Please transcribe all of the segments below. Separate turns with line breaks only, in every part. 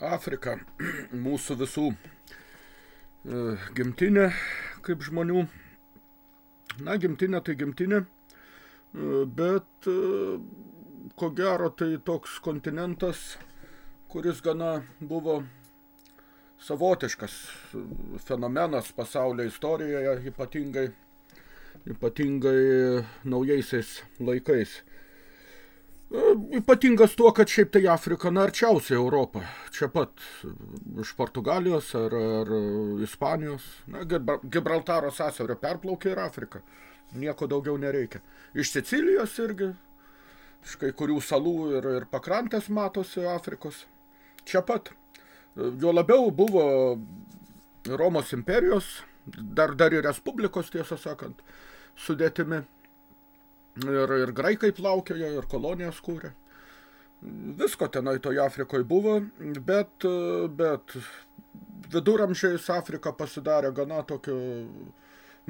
Afrika mūsų visų e, gimtinė kaip žmonių. Na, gimtinė tai gimtinė, e, bet e, ko gero tai toks kontinentas, kuris gana buvo savotiškas fenomenas pasaulio istorijoje, ypatingai, ypatingai naujaisiais laikais. Ypatingas tuo, kad šiaip tai Afrika na, arčiausiai Europą. Čia pat iš Portugalijos ar, ar Ispanijos. Na, Gibraltaro sąsiaurio perplaukė ir Afrika. Nieko daugiau nereikia. Iš Sicilijos irgi, iš kai kurių salų ir, ir pakrantės matosi Afrikos. Čia pat. Jo labiau buvo Romos imperijos, dar, dar ir Respublikos, tiesą sakant, sudėtimi ir, ir graikai plaukiojo, ir kolonijas kūrė. Visko tenai toje Afrikoje buvo, bet, bet viduramžiais Afrika pasidarė gana tokiu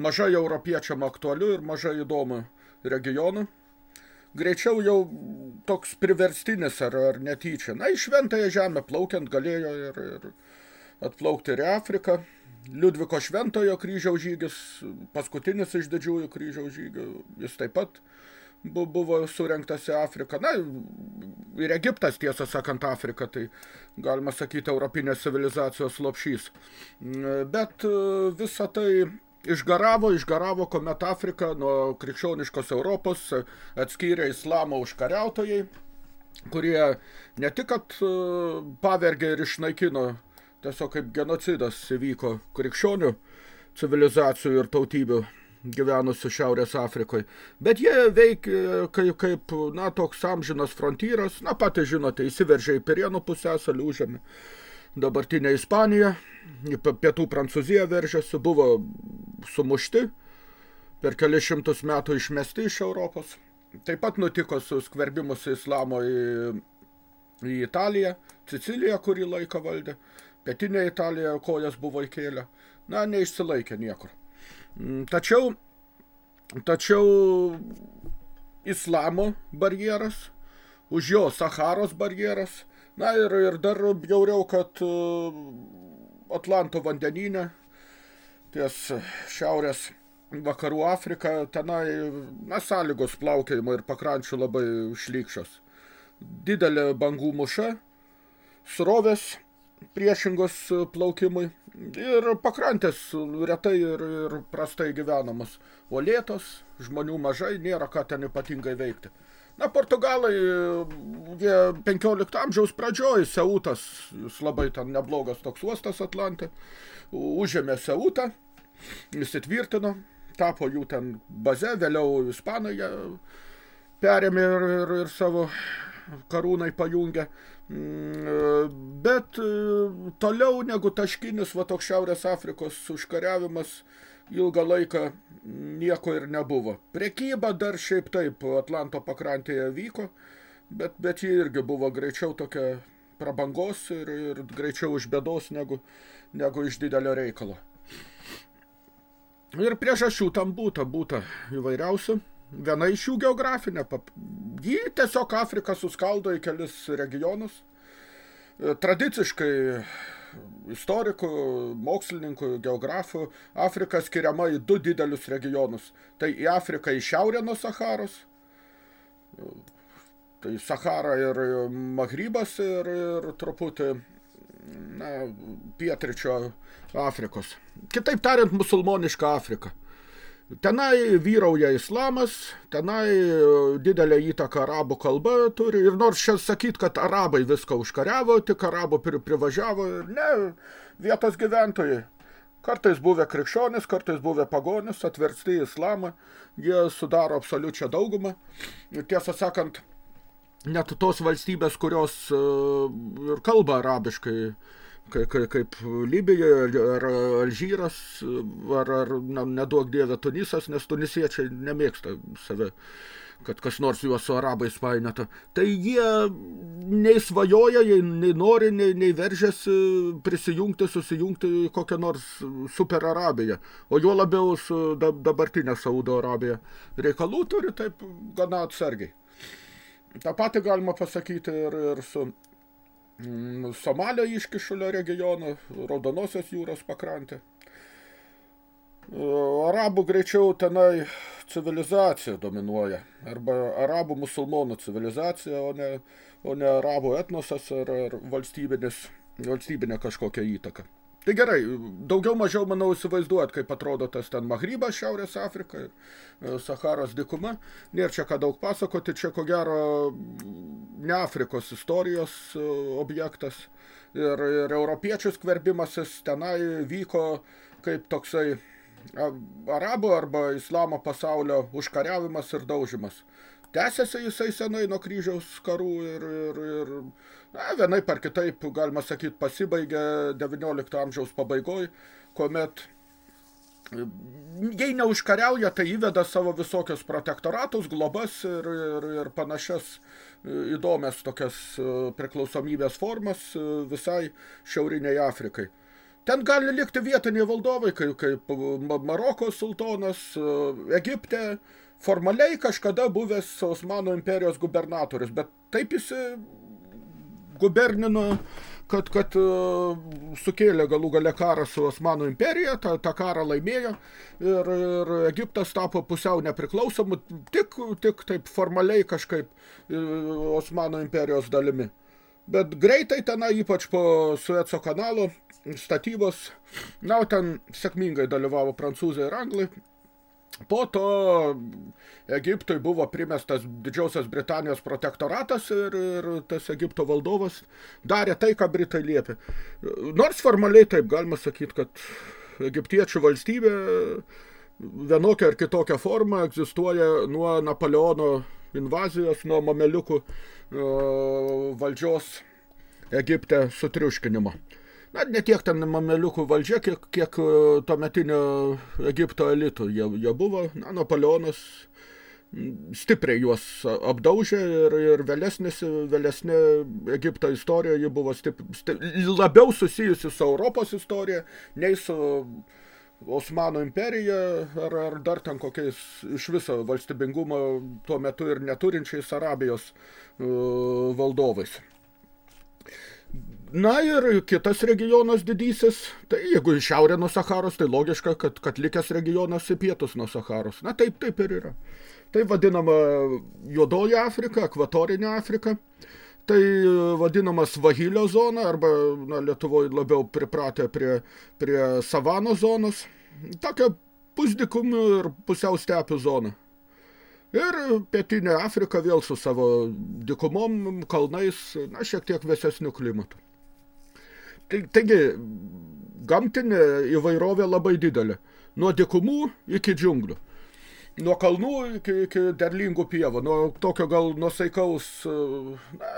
mažai europiečiam aktualiu ir mažai įdomu regionu. Greičiau jau toks priverstinis ar, ar netyčia. Na, į šventąją žemę plaukiant galėjo ir, ir atplaukti ir į Afriką. Liudviko šventojo kryžiaus žygis, paskutinis iš didžiųjų kryžiaus žygių, jis taip pat buvo surengtas į Afriką. Na, ir Egiptas, tiesą sakant, Afrika, tai galima sakyti, europinės civilizacijos lopšys. Bet e, visa tai išgaravo, išgaravo, kuomet Afrika nuo krikščioniškos Europos atskyrė islamą užkariautojai, kurie ne tik, kad e, pavergė ir išnaikino tiesiog kaip genocidas įvyko krikščionių civilizacijų ir tautybių gyvenusių Šiaurės Afrikoje. Bet jie veikia kaip, kaip na, toks amžinas frontyras, na, patys žinote, įsiveržė į Pirienų pusęsalį, užėmė dabartinę Ispaniją, pietų Prancūziją veržėsi, buvo sumušti, per kelias šimtus metų išmesti iš Europos. Taip pat nutiko su skverbimus islamo į, į Italiją, Siciliją, kurį laiką valdė. Pietinė Italija kojas buvo įkėlę. Na, neišsilaikė niekur. Mm, tačiau, tačiau islamo barjeras, už jo Saharos barjeras, na ir, ir dar bjauriau, kad uh, Atlanto vandenyne, ties šiaurės vakarų Afrika, tenai na, sąlygos plaukėjimo ir pakrančių labai šlykščios. Didelė bangų muša, srovės priešingos plaukimui ir pakrantės retai ir, ir prastai gyvenamos. O lėtos, žmonių mažai, nėra ką ten ypatingai veikti. Na, Portugalai, jie 15 amžiaus pradžioj, Seutas, jis labai ten neblogas toks uostas Atlantė, užėmė Seutą, įsitvirtino, tapo jų ten baze, vėliau Ispanai perėmė ir, ir, ir savo karūnai pajungė. Mm, bet e, toliau negu taškinis va toks Šiaurės Afrikos užkariavimas ilgą laiką nieko ir nebuvo. Prekyba dar šiaip taip Atlanto pakrantėje vyko, bet, bet ji irgi buvo greičiau tokia prabangos ir, ir greičiau iš bėdos negu, negu iš didelio reikalo. Ir priežasčių tam būta, būta įvairiausių. Viena iš jų geografinė. Ji tiesiog Afriką suskaldo į kelis regionus. E, tradiciškai istorikų, mokslininkų, geografų Afrika skiriama į du didelius regionus. Tai į Afriką į šiaurę nuo Saharos, tai Sahara ir Magrybas ir, ir truputį na, pietričio Afrikos. Kitaip tariant, musulmoniška Afrika. Tenai vyrauja islamas, tenai e, didelę įtaką arabų kalba turi. Ir nors čia sakyt, kad arabai viską užkariavo, tik arabų pri privažiavo, ne, vietos gyventojai. Kartais buvę krikščionis, kartais buvę pagonis, atversti į islamą, jie sudaro absoliučią daugumą. Ir tiesą sakant, net tos valstybės, kurios uh, ir kalba arabiškai, uh, kaip Libija ar Alžyras ar, ar na, neduok dievę Tunisas, nes tunisiečiai nemėgsta save kad kas nors juos su arabais painėta. Tai jie nei svajoja, nei nori, nei, nei veržiasi prisijungti, susijungti į kokią nors super Arabiją. O juo labiau su dabartinė Saudo Arabija reikalų turi taip gana atsargiai. Ta pati galima pasakyti ir, ir su Somalio iškišulio regioną, Raudonosios jūros pakrantę. Arabų greičiau tenai civilizacija dominuoja, arba arabų musulmonų civilizacija, o ne, o ne arabų etnosas ar, ar valstybinė kažkokia įtaka. Tai gerai, daugiau mažiau, manau, įsivaizduot, kaip atrodo tas ten Magrybas, Šiaurės Afrika, e, Saharos dykuma. Nėra čia ką daug pasakoti, čia ko gero ne Afrikos istorijos e, objektas. Ir, ir europiečių skverbimasis tenai vyko kaip toksai arabų arba islamo pasaulio užkariavimas ir daužimas. Tęsiasi jisai senai nuo kryžiaus karų ir, ir, ir na, vienaip ar kitaip, galima sakyti, pasibaigė 19 amžiaus pabaigoj, kuomet jei neužkariauja, tai įveda savo visokius protektoratus, globas ir, ir, ir panašias įdomias tokias e, priklausomybės formas e, visai šiauriniai Afrikai. Ten gali likti vietiniai valdovai, kaip, kaip Maroko sultonas, e, Egipte, formaliai kažkada buvęs Osmanų imperijos gubernatorius, bet taip jis gubernino, kad, kad uh, sukėlė galų gale karą su Osmanų imperija, tą, tą karą laimėjo ir, ir Egiptas tapo pusiau nepriklausomu, tik, tik taip formaliai kažkaip uh, Osmanų imperijos dalimi. Bet greitai tenai, ypač po Sueco kanalo statybos, na, ten sėkmingai dalyvavo prancūzai ir anglai, Po to Egiptui buvo primestas didžiausias Britanijos protektoratas ir, ir tas Egipto valdovas darė tai, ką Britai liepė. Nors formaliai taip galima sakyti, kad egiptiečių valstybė vienokia ar kitokia forma egzistuoja nuo Napoleono invazijos, nuo mameliukų valdžios Egipte sutriuškinimo na, ne tiek ten mameliukų valdžia, kiek, kiek e, tuometinio Egipto elitų jie, jie buvo. Na, Napoleonas stipriai juos apdaužė ir, ir vėlesnis, vėlesnė Egipto istorija ji buvo stip, stip, labiau susijusi su Europos istorija, nei su Osmanų imperija ar, ar dar ten kokiais iš viso valstybingumo tuo metu ir neturinčiais Arabijos uh, valdovais. Na ir kitas regionas didysis, tai jeigu į šiaurę nuo Saharos, tai logiška, kad, kad likęs regionas į pietus nuo Saharos. Na taip, taip ir yra. Tai vadinama Juodoji Afrika, Ekvatorinė Afrika. Tai vadinama Svahilio zona, arba na, Lietuvoje labiau pripratę prie, prie savano zonos. Tokia pusdykumių ir pusiau stepių zona. Ir pietinė Afrika vėl su savo dikumom, kalnais, na, šiek tiek vėsesniu klimatu. Taigi, gamtinė įvairovė labai didelė. Nuo dikumų iki džiunglių. Nuo kalnų iki, iki derlingų pievų. Nuo tokio gal nusaikaus, na,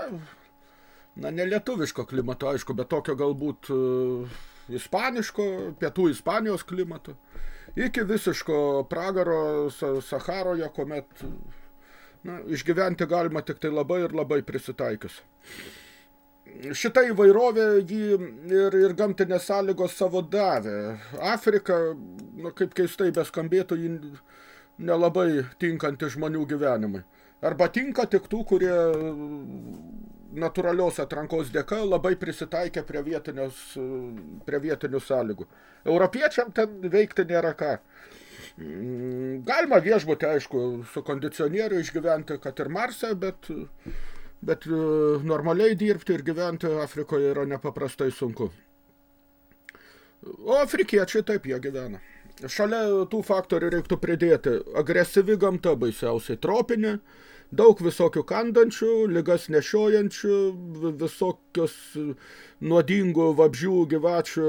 na nelietuviško klimato, aišku, bet tokio galbūt uh, ispaniško, pietų Ispanijos klimato. Iki visiško pragaro Saharoje, kuomet na, išgyventi galima tik tai labai ir labai prisitaikius šita įvairovė jį ir, ir gamtinės sąlygos savo davė. Afrika, nu, kaip keistai beskambėtų, jį nelabai tinkanti žmonių gyvenimui. Arba tinka tik tų, kurie natūralios atrankos dėka labai prisitaikė prie, prie vietinių sąlygų. Europiečiam ten veikti nėra ką. Galima viešbutį, aišku, su kondicionieriu išgyventi, kad ir Marse, bet bet e, normaliai dirbti ir gyventi Afrikoje yra nepaprastai sunku. O afrikiečiai taip jie gyvena. Šalia tų faktorių reiktų pridėti agresyvi gamta baisiausiai tropinė, daug visokių kandančių, ligas nešiojančių, visokios nuodingų vabžių, gyvačių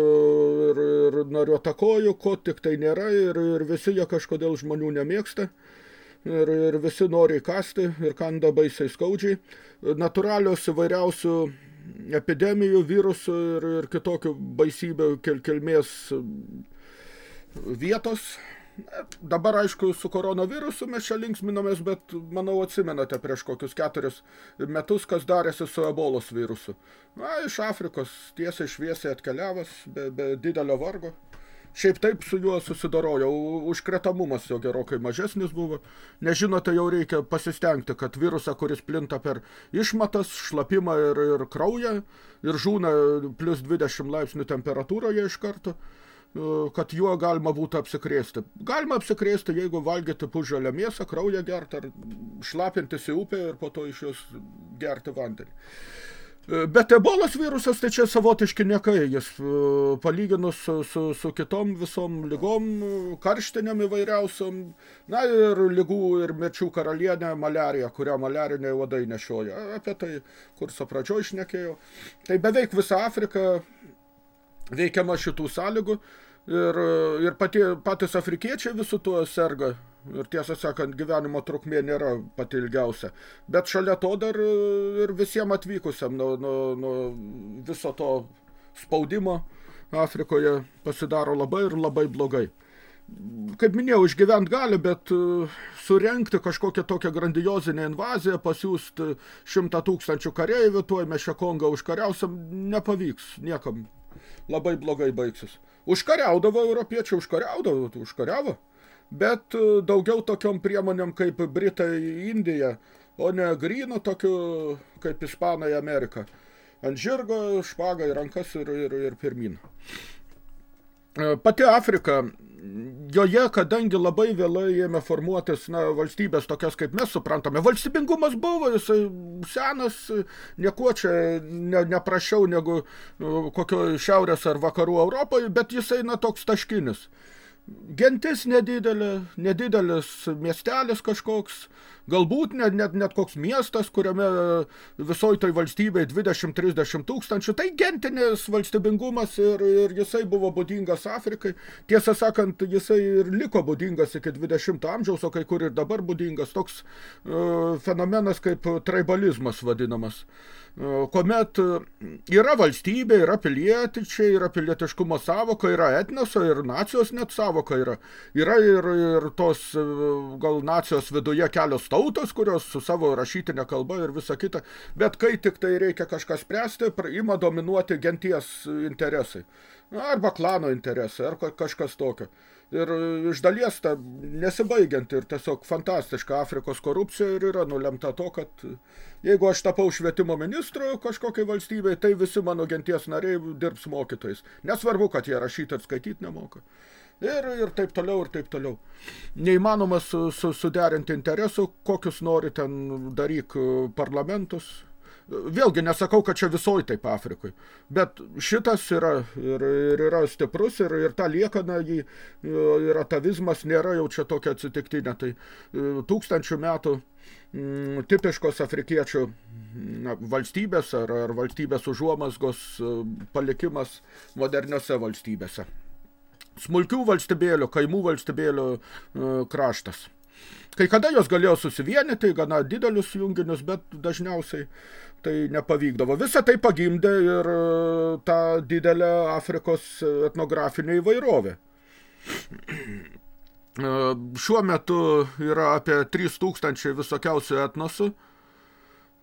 ir, ir nariuotakojų, ko tik tai nėra ir, ir visi jie kažkodėl žmonių nemėgsta ir, ir visi nori kasti ir kanda baisiai skaudžiai. Natūralios įvairiausių epidemijų, virusų ir, ir kitokių baisybių kel, kelmės vietos. Dabar, aišku, su koronavirusu mes čia linksminomės, bet, manau, atsimenate prieš kokius keturis metus, kas darėsi su ebolos virusu. Na, iš Afrikos tiesiai šviesiai atkeliavęs, be, be didelio vargo Šiaip taip su juo susidarojo, užkretamumas jo gerokai mažesnis buvo. Nežinote, jau reikia pasistengti, kad virusą, kuris plinta per išmatas, šlapimą ir, ir kraują, ir žūna plus 20 laipsnių temperatūroje iš karto, kad juo galima būtų apsikrėsti. Galima apsikrėsti, jeigu valgyti pužalę mėsą, kraują gerti ar šlapintis į upę ir po to iš jos gerti vandenį. Bet ebolos virusas tai čia savotiški niekai, jis e, palyginus su, su, su kitom visom lygom, karštiniam įvairiausiom, na ir lygų ir mirčių karalienė malerija, kurią maleriniai uodai nešioja. Apie tai kurso pradžioj išnekėjau. Tai beveik visa Afrika veikiama šitų sąlygų ir, ir pati, patys afrikiečiai visų tuo serga ir tiesą sakant gyvenimo trukmė nėra pati ilgiausia. Bet šalia to dar ir visiems atvykusiam nuo, nuo, nuo viso to spaudimo Afrikoje pasidaro labai ir labai blogai. Kaip minėjau, išgyvent gali, bet surenkti kažkokią tokią grandiozinę invaziją, pasiūsti šimtą tūkstančių kareivių, tuoj mes šią Kongą užkariausiam, nepavyks niekam. Labai blogai baigsis. Užkariaudavo europiečiai, užkariaudavo, užkariavo bet e, daugiau tokiom priemonėm kaip Britai Indija, o ne grino tokiu kaip Ispanai Amerika. Ant žirgo, špagą į rankas ir, ir, ir pirmin. E, pati Afrika, joje, kadangi labai vėlai ėmė formuotis na, valstybės tokias, kaip mes suprantame, valstybingumas buvo, jisai senas, niekuo čia ne, neprašiau negu e, kokio šiaurės ar vakarų Europoje, bet jisai na, toks taškinis. Gentis nedidelė, nedidelis miestelis kažkoks, galbūt net, net, net koks miestas, kuriame visoje toj valstybėje 20-30 tūkstančių, tai gentinis valstybingumas ir, ir jisai buvo būdingas Afrikai. Tiesą sakant, jisai ir liko būdingas iki 20 amžiaus, o kai kur ir dabar būdingas toks uh, fenomenas kaip tribalizmas vadinamas. Uh, kuomet yra valstybė, yra pilietičiai, yra pilietiškumo savoka, yra etnoso ir nacijos net savoka yra. Yra ir, ir tos gal nacijos viduje kelios tautos, kurios su savo rašytinė kalba ir visa kita, bet kai tik tai reikia kažką spręsti, ima dominuoti genties interesai. Arba klano interesai, ar kažkas tokio ir iš dalies ta nesibaigianti ir tiesiog fantastiška Afrikos korupcija ir yra nulemta to, kad jeigu aš tapau švietimo ministru kažkokiai valstybei, tai visi mano genties nariai dirbs mokytojais. Nesvarbu, kad jie rašyti ir skaityti nemoka. Ir, ir taip toliau, ir taip toliau. Neįmanoma su, su, suderinti interesų, kokius nori ten daryk parlamentus, Vėlgi nesakau, kad čia visoj taip Afrikoj, bet šitas yra ir, ir yra stiprus ir, ir ta liekana jį ir atavizmas nėra jau čia tokia atsitiktinė. Tai e, tūkstančių metų m, tipiškos afrikiečių na, valstybės ar, ar valstybės užuomasgos e, palikimas moderniose valstybėse. Smulkių valstybėlių, kaimų valstybėlių e, kraštas. Kai kada jos galėjo susivienyti, gana didelius junginius, bet dažniausiai tai nepavykdavo. Visą tai pagimdė ir e, tą didelę Afrikos etnografinę įvairovę. E, šiuo metu yra apie 3000 visokiausių etnosų.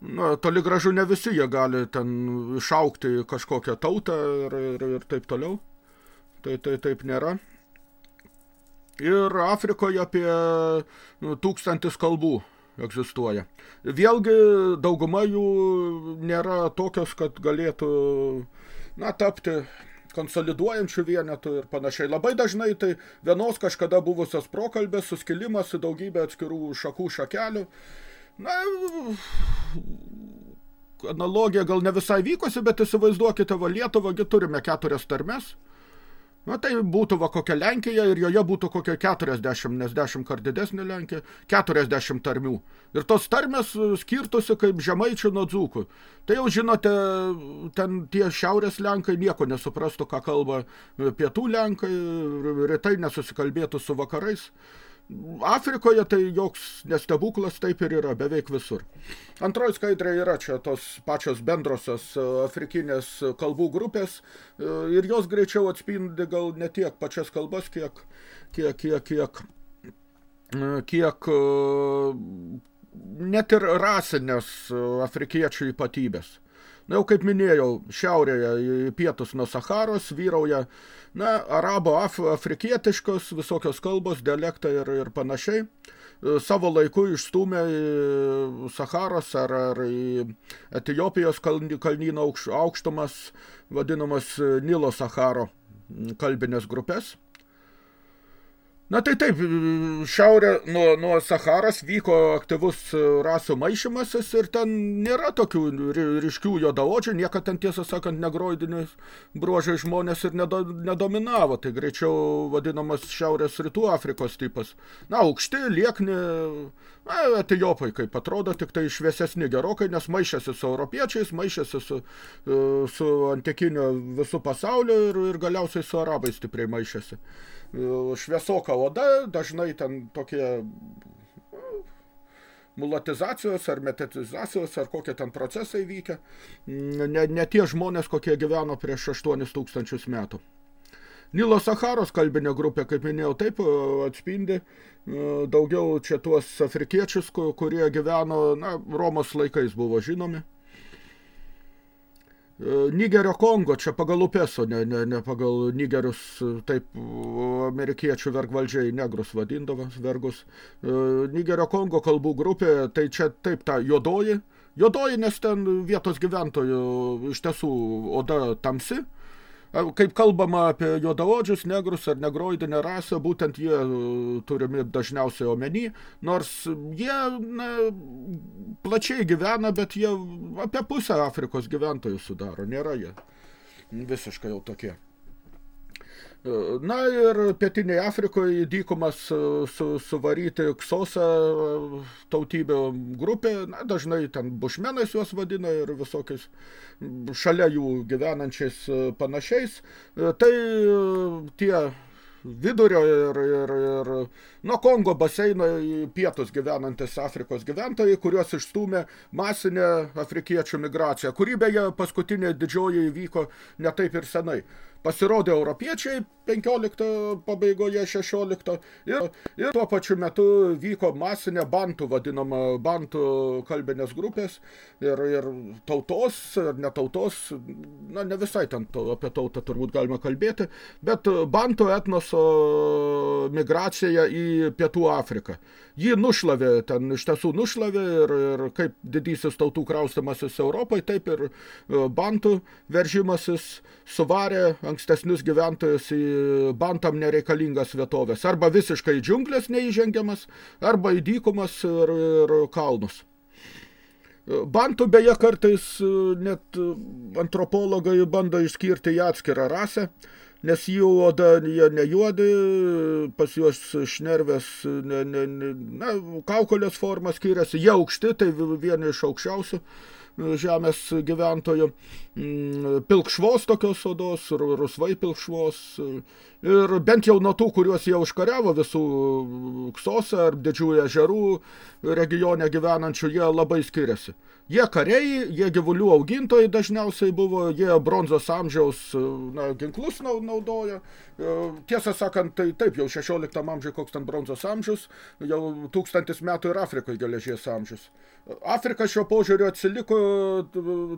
Na, toli gražu ne visi jie gali ten išaukti kažkokią tautą ir, ir, ir taip toliau. Tai, tai taip nėra. Ir Afrikoje apie nu, tūkstantis kalbų egzistuoja. Vėlgi dauguma jų nėra tokios, kad galėtų na, tapti konsoliduojančių vienetų ir panašiai. Labai dažnai tai vienos kažkada buvusios prokalbės, suskilimas į daugybę atskirų šakų šakelių. Na, analogija gal ne visai vykosi, bet įsivaizduokite, va Lietuvą, turime keturias tarmes – Na tai būtų va kokia Lenkija ir joje būtų kokia 40, nes 10 kart didesnė Lenkija, 40 tarmių. Ir tos tarmės skirtusi kaip žemaičių nuo dzūkų. Tai jau žinote, ten tie šiaurės Lenkai nieko nesuprastų, ką kalba pietų Lenkai, rytai nesusikalbėtų su vakarais. Afrikoje tai joks nestebuklas taip ir yra, beveik visur. Antroji skaidrė yra čia tos pačios bendrosios e, afrikinės kalbų grupės e, ir jos greičiau atspindi gal ne tiek pačias kalbas, kiek, kiek, kiek, kiek, e, kiek net ir rasinės afrikiečių ypatybės. Na jau kaip minėjau, šiaurėje į pietus nuo Saharos vyrauja na, arabo af, afrikietiškos visokios kalbos, dialektai ir, ir panašiai. E, savo laiku išstūmė Saharos ar, ar Etijopijos kalnyno aukš, aukštumas vadinamas Nilo Saharo kalbinės grupės. Na tai taip, šiaurė nuo, nuo Saharas vyko aktyvus rasų maišymasis ir ten nėra tokių ryškių jodaodžių, niekad ten tiesą sakant negroidinius bruožai žmonės ir nedo, nedominavo, tai greičiau vadinamas šiaurės rytų Afrikos tipas. Na, aukšti, liekni, na, etijopai, kaip atrodo, tik tai šviesesni gerokai, nes maišėsi su europiečiais, maišėsi su, su antikiniu visų pasauliu ir, ir galiausiai su arabais stipriai maišėsi šviesoka oda, dažnai ten tokie mulatizacijos ar metatizacijos ar kokie ten procesai vykia, ne, ne tie žmonės, kokie gyveno prieš 8 tūkstančius metų. Nilo Saharos kalbinė grupė, kaip minėjau, taip atspindi daugiau čia tuos afrikiečius, kurie gyveno, na, Romos laikais buvo žinomi. Nigerio Kongo, čia pagal upeso, ne, ne, ne pagal nigerius, taip amerikiečių vergvaldžiai negrus vadindavo, vergus. Nigerio Kongo kalbų grupė, tai čia taip ta juodoji, juodoji, nes ten vietos gyventojų iš tiesų oda tamsi, Kaip kalbama apie juodaodžius, negrus ar negroidinę rasę, būtent jie turimi dažniausiai omeny, nors jie na, plačiai gyvena, bet jie apie pusę Afrikos gyventojų sudaro, nėra jie visiškai jau tokie. Na ir pietiniai Afrikoje dykumas su, suvaryti Ksosą tautybė grupė, na, dažnai ten bušmenais juos vadina ir visokiais šalia jų gyvenančiais panašiais. Tai tie vidurio ir, ir, ir nuo Kongo baseino į pietus gyvenantis Afrikos gyventojai, kuriuos išstūmė masinė afrikiečių migracija, kuri beje paskutinė didžioji įvyko ne taip ir senai pasirodė europiečiai 15 pabaigoje 16 ir, ir tuo pačiu metu vyko masinė bantų vadinama bantų kalbinės grupės ir, ir tautos ar ne tautos, na ne visai ten to, apie tautą turbūt galima kalbėti, bet bantų etnoso migracija į Pietų Afriką. Ji nušlavė, ten iš tiesų nušlavė ir, ir kaip didysis tautų kraustimasis Europai, taip ir bantų veržimasis suvarė ankstesnius gyventojus į bantam nereikalingas vietovės, arba visiškai džiunglės neįžengiamas, arba į dykumas ir, ir kalnus. Bantų beje kartais net antropologai bando išskirti į atskirą rasę, nes jų oda jie ne juodi, pas juos šnervės, ne, ne, ne, na, kaukolės forma skiriasi, jie aukšti, tai vieni iš aukščiausių žemės gyventojų, pilkšvos tokios odos, rusvai pilkšvos, ir bent jau nuo tų, kuriuos jie užkariavo visų ksose ar didžiųjų ežerų regione gyvenančių, jie labai skiriasi. Jie kariai, jie gyvulių augintojai dažniausiai buvo, jie bronzos amžiaus na, ginklus naudoja. Tiesą sakant, tai taip, jau 16 amžiui koks ten bronzos amžius, jau tūkstantis metų ir Afrikai geležies amžius. Afrika šio požiūrio atsiliko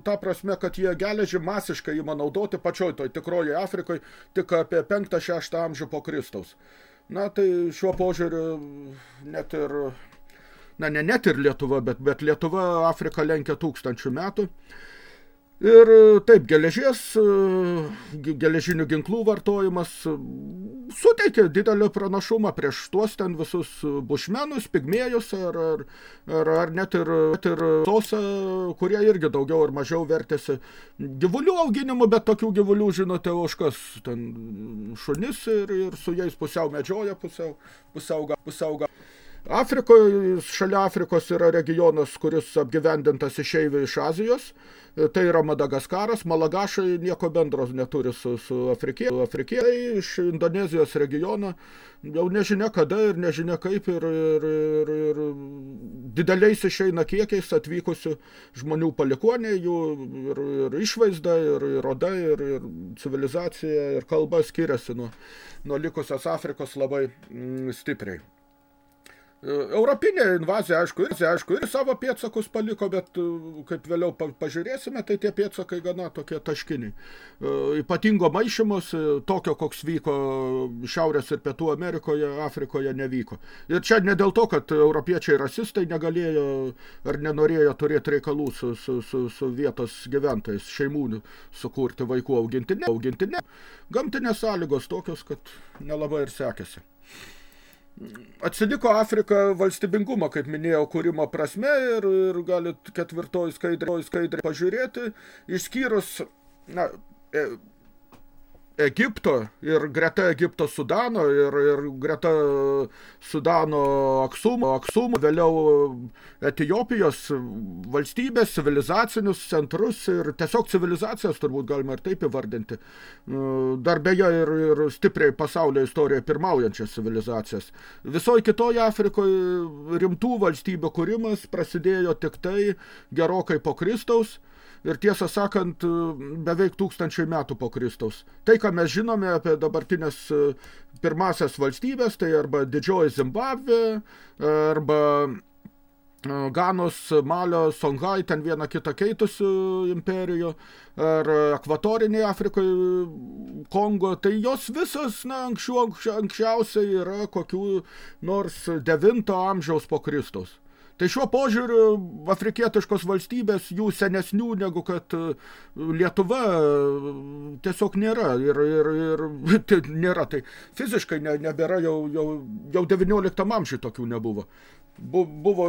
ta prasme, kad jie geležį masiškai įma naudoti pačioj toj tikroji Afrikai tik apie 5-6 amžių po Kristaus. Na tai šiuo požiūriu net ir na ne net ir Lietuva, bet, bet Lietuva Afrika lenkia tūkstančių metų. Ir taip, geležies, geležinių ginklų vartojimas suteikia didelį pranašumą prieš tuos ten visus bušmenus, pigmėjus ar, ar, ar, ar net ir, net ir tosą, kurie irgi daugiau ar mažiau vertėsi gyvulių auginimu, bet tokių gyvulių, žinote, oškas ten šunis ir, ir su jais pusiau medžioja, pusiau, pusiau, pusiau, pusiau Afrikoje, šalia Afrikos yra regionas, kuris apgyvendintas išeivių iš Azijos. Tai yra Madagaskaras. Malagašai nieko bendros neturi su, su Afrikė. Afrikėjai iš Indonezijos regiono jau nežinia kada ir nežinia kaip ir, ir, ir, ir dideliais išeina kiekiais atvykusių žmonių palikuoniai, jų ir, ir išvaizda, ir, ir oda, ir, ir civilizacija, ir kalba skiriasi nuo, nuo likusios Afrikos labai mm, stipriai. Europinė invazija, aišku, ir, aišku, ir savo pėtsakus paliko, bet e, kaip vėliau pažiūrėsime, tai tie pėtsakai gana tokie taškiniai. E, ypatingo maišymus, tokio, koks vyko Šiaurės ir Pietų Amerikoje, Afrikoje nevyko. Ir čia ne dėl to, kad europiečiai rasistai negalėjo ar nenorėjo turėti reikalų su, su, su, su vietos gyventojais, šeimų sukurti vaikų auginti. Ne, auginti ne. Gamtinės sąlygos tokios, kad nelabai ir sekėsi. Atsiliko Afrika valstybingumo, kaip minėjau, kūrimo prasme ir, ir galit ketvirtoj skaidrė, skaidrė pažiūrėti, išskyrus na, e, Egipto ir greta Egipto Sudano ir, ir greta Sudano Aksumo, Aksumo, vėliau Etijopijos valstybės, civilizacinius centrus ir tiesiog civilizacijas turbūt galima ir taip įvardinti. Dar beje ir, ir stipriai pasaulio istorijoje pirmaujančias civilizacijas. Visoje kitoje Afrikoje rimtų valstybių kūrimas prasidėjo tik tai gerokai po Kristaus ir tiesą sakant beveik tūkstančiai metų po Kristaus. Tai, ką mes žinome apie dabartinės e, pirmasias valstybės, tai arba didžioji Zimbabvė, arba e, Ganos, Malio, Songhai, ten vieną kitą keitusių imperijų, ar ekvatorinėje Afrikoje, Kongo, tai jos visas, na, anksčiau, anksčiausiai yra kokių nors 9 amžiaus po Kristaus. Tai šiuo požiūriu afrikietiškos valstybės jų senesnių negu kad e, Lietuva e, tiesiog nėra ir, ir, ir tai nėra. Tai fiziškai ne, nebėra jau, jau, jau 19 amžiui tokių nebuvo. Bu, buvo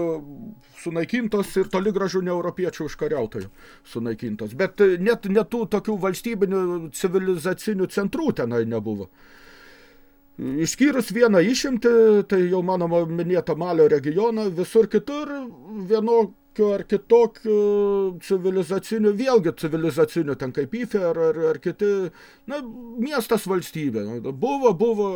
sunaikintos ir toli gražu ne europiečių užkariautojų sunaikintos. Bet net, net tų tokių valstybinių civilizacinių centrų tenai nebuvo. Išskyrus vieną išimtį, tai jau mano minėta Malio regioną, visur kitur vienokiu ar kitokiu civilizaciniu, vėlgi civilizaciniu, ten kaip Ifė ar, ar, ar kiti, na, miestas valstybė. Buvo, buvo,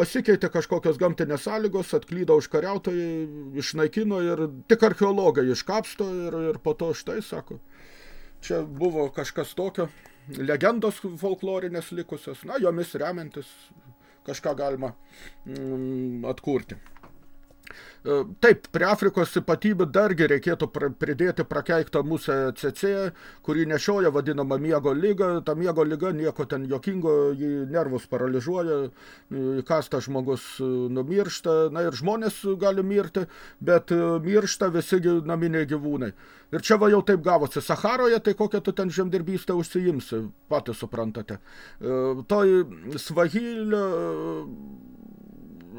pasikeitė kažkokios gamtinės sąlygos, atklydo užkariautojai, išnaikino ir tik archeologai iškapsto ir, ir po to štai, sako, čia buvo kažkas tokio, legendos folklorinės likusios, na, jomis remiantis kažką galima mm, atkurti. E, taip, prie Afrikos ypatybių dargi reikėtų pridėti prakeiktą musę CC, kurį nešioja vadinama miego lyga. Ta miego lyga nieko ten jokingo, jį nervus paralyžuoja, kastas žmogus e, numiršta, na ir žmonės gali mirti, bet e, miršta visi naminiai gyvūnai. Ir čia va jau taip gavosi. Saharoje, tai kokią tu ten žemdirbystę užsiimsi, patys suprantate. Toj svahilio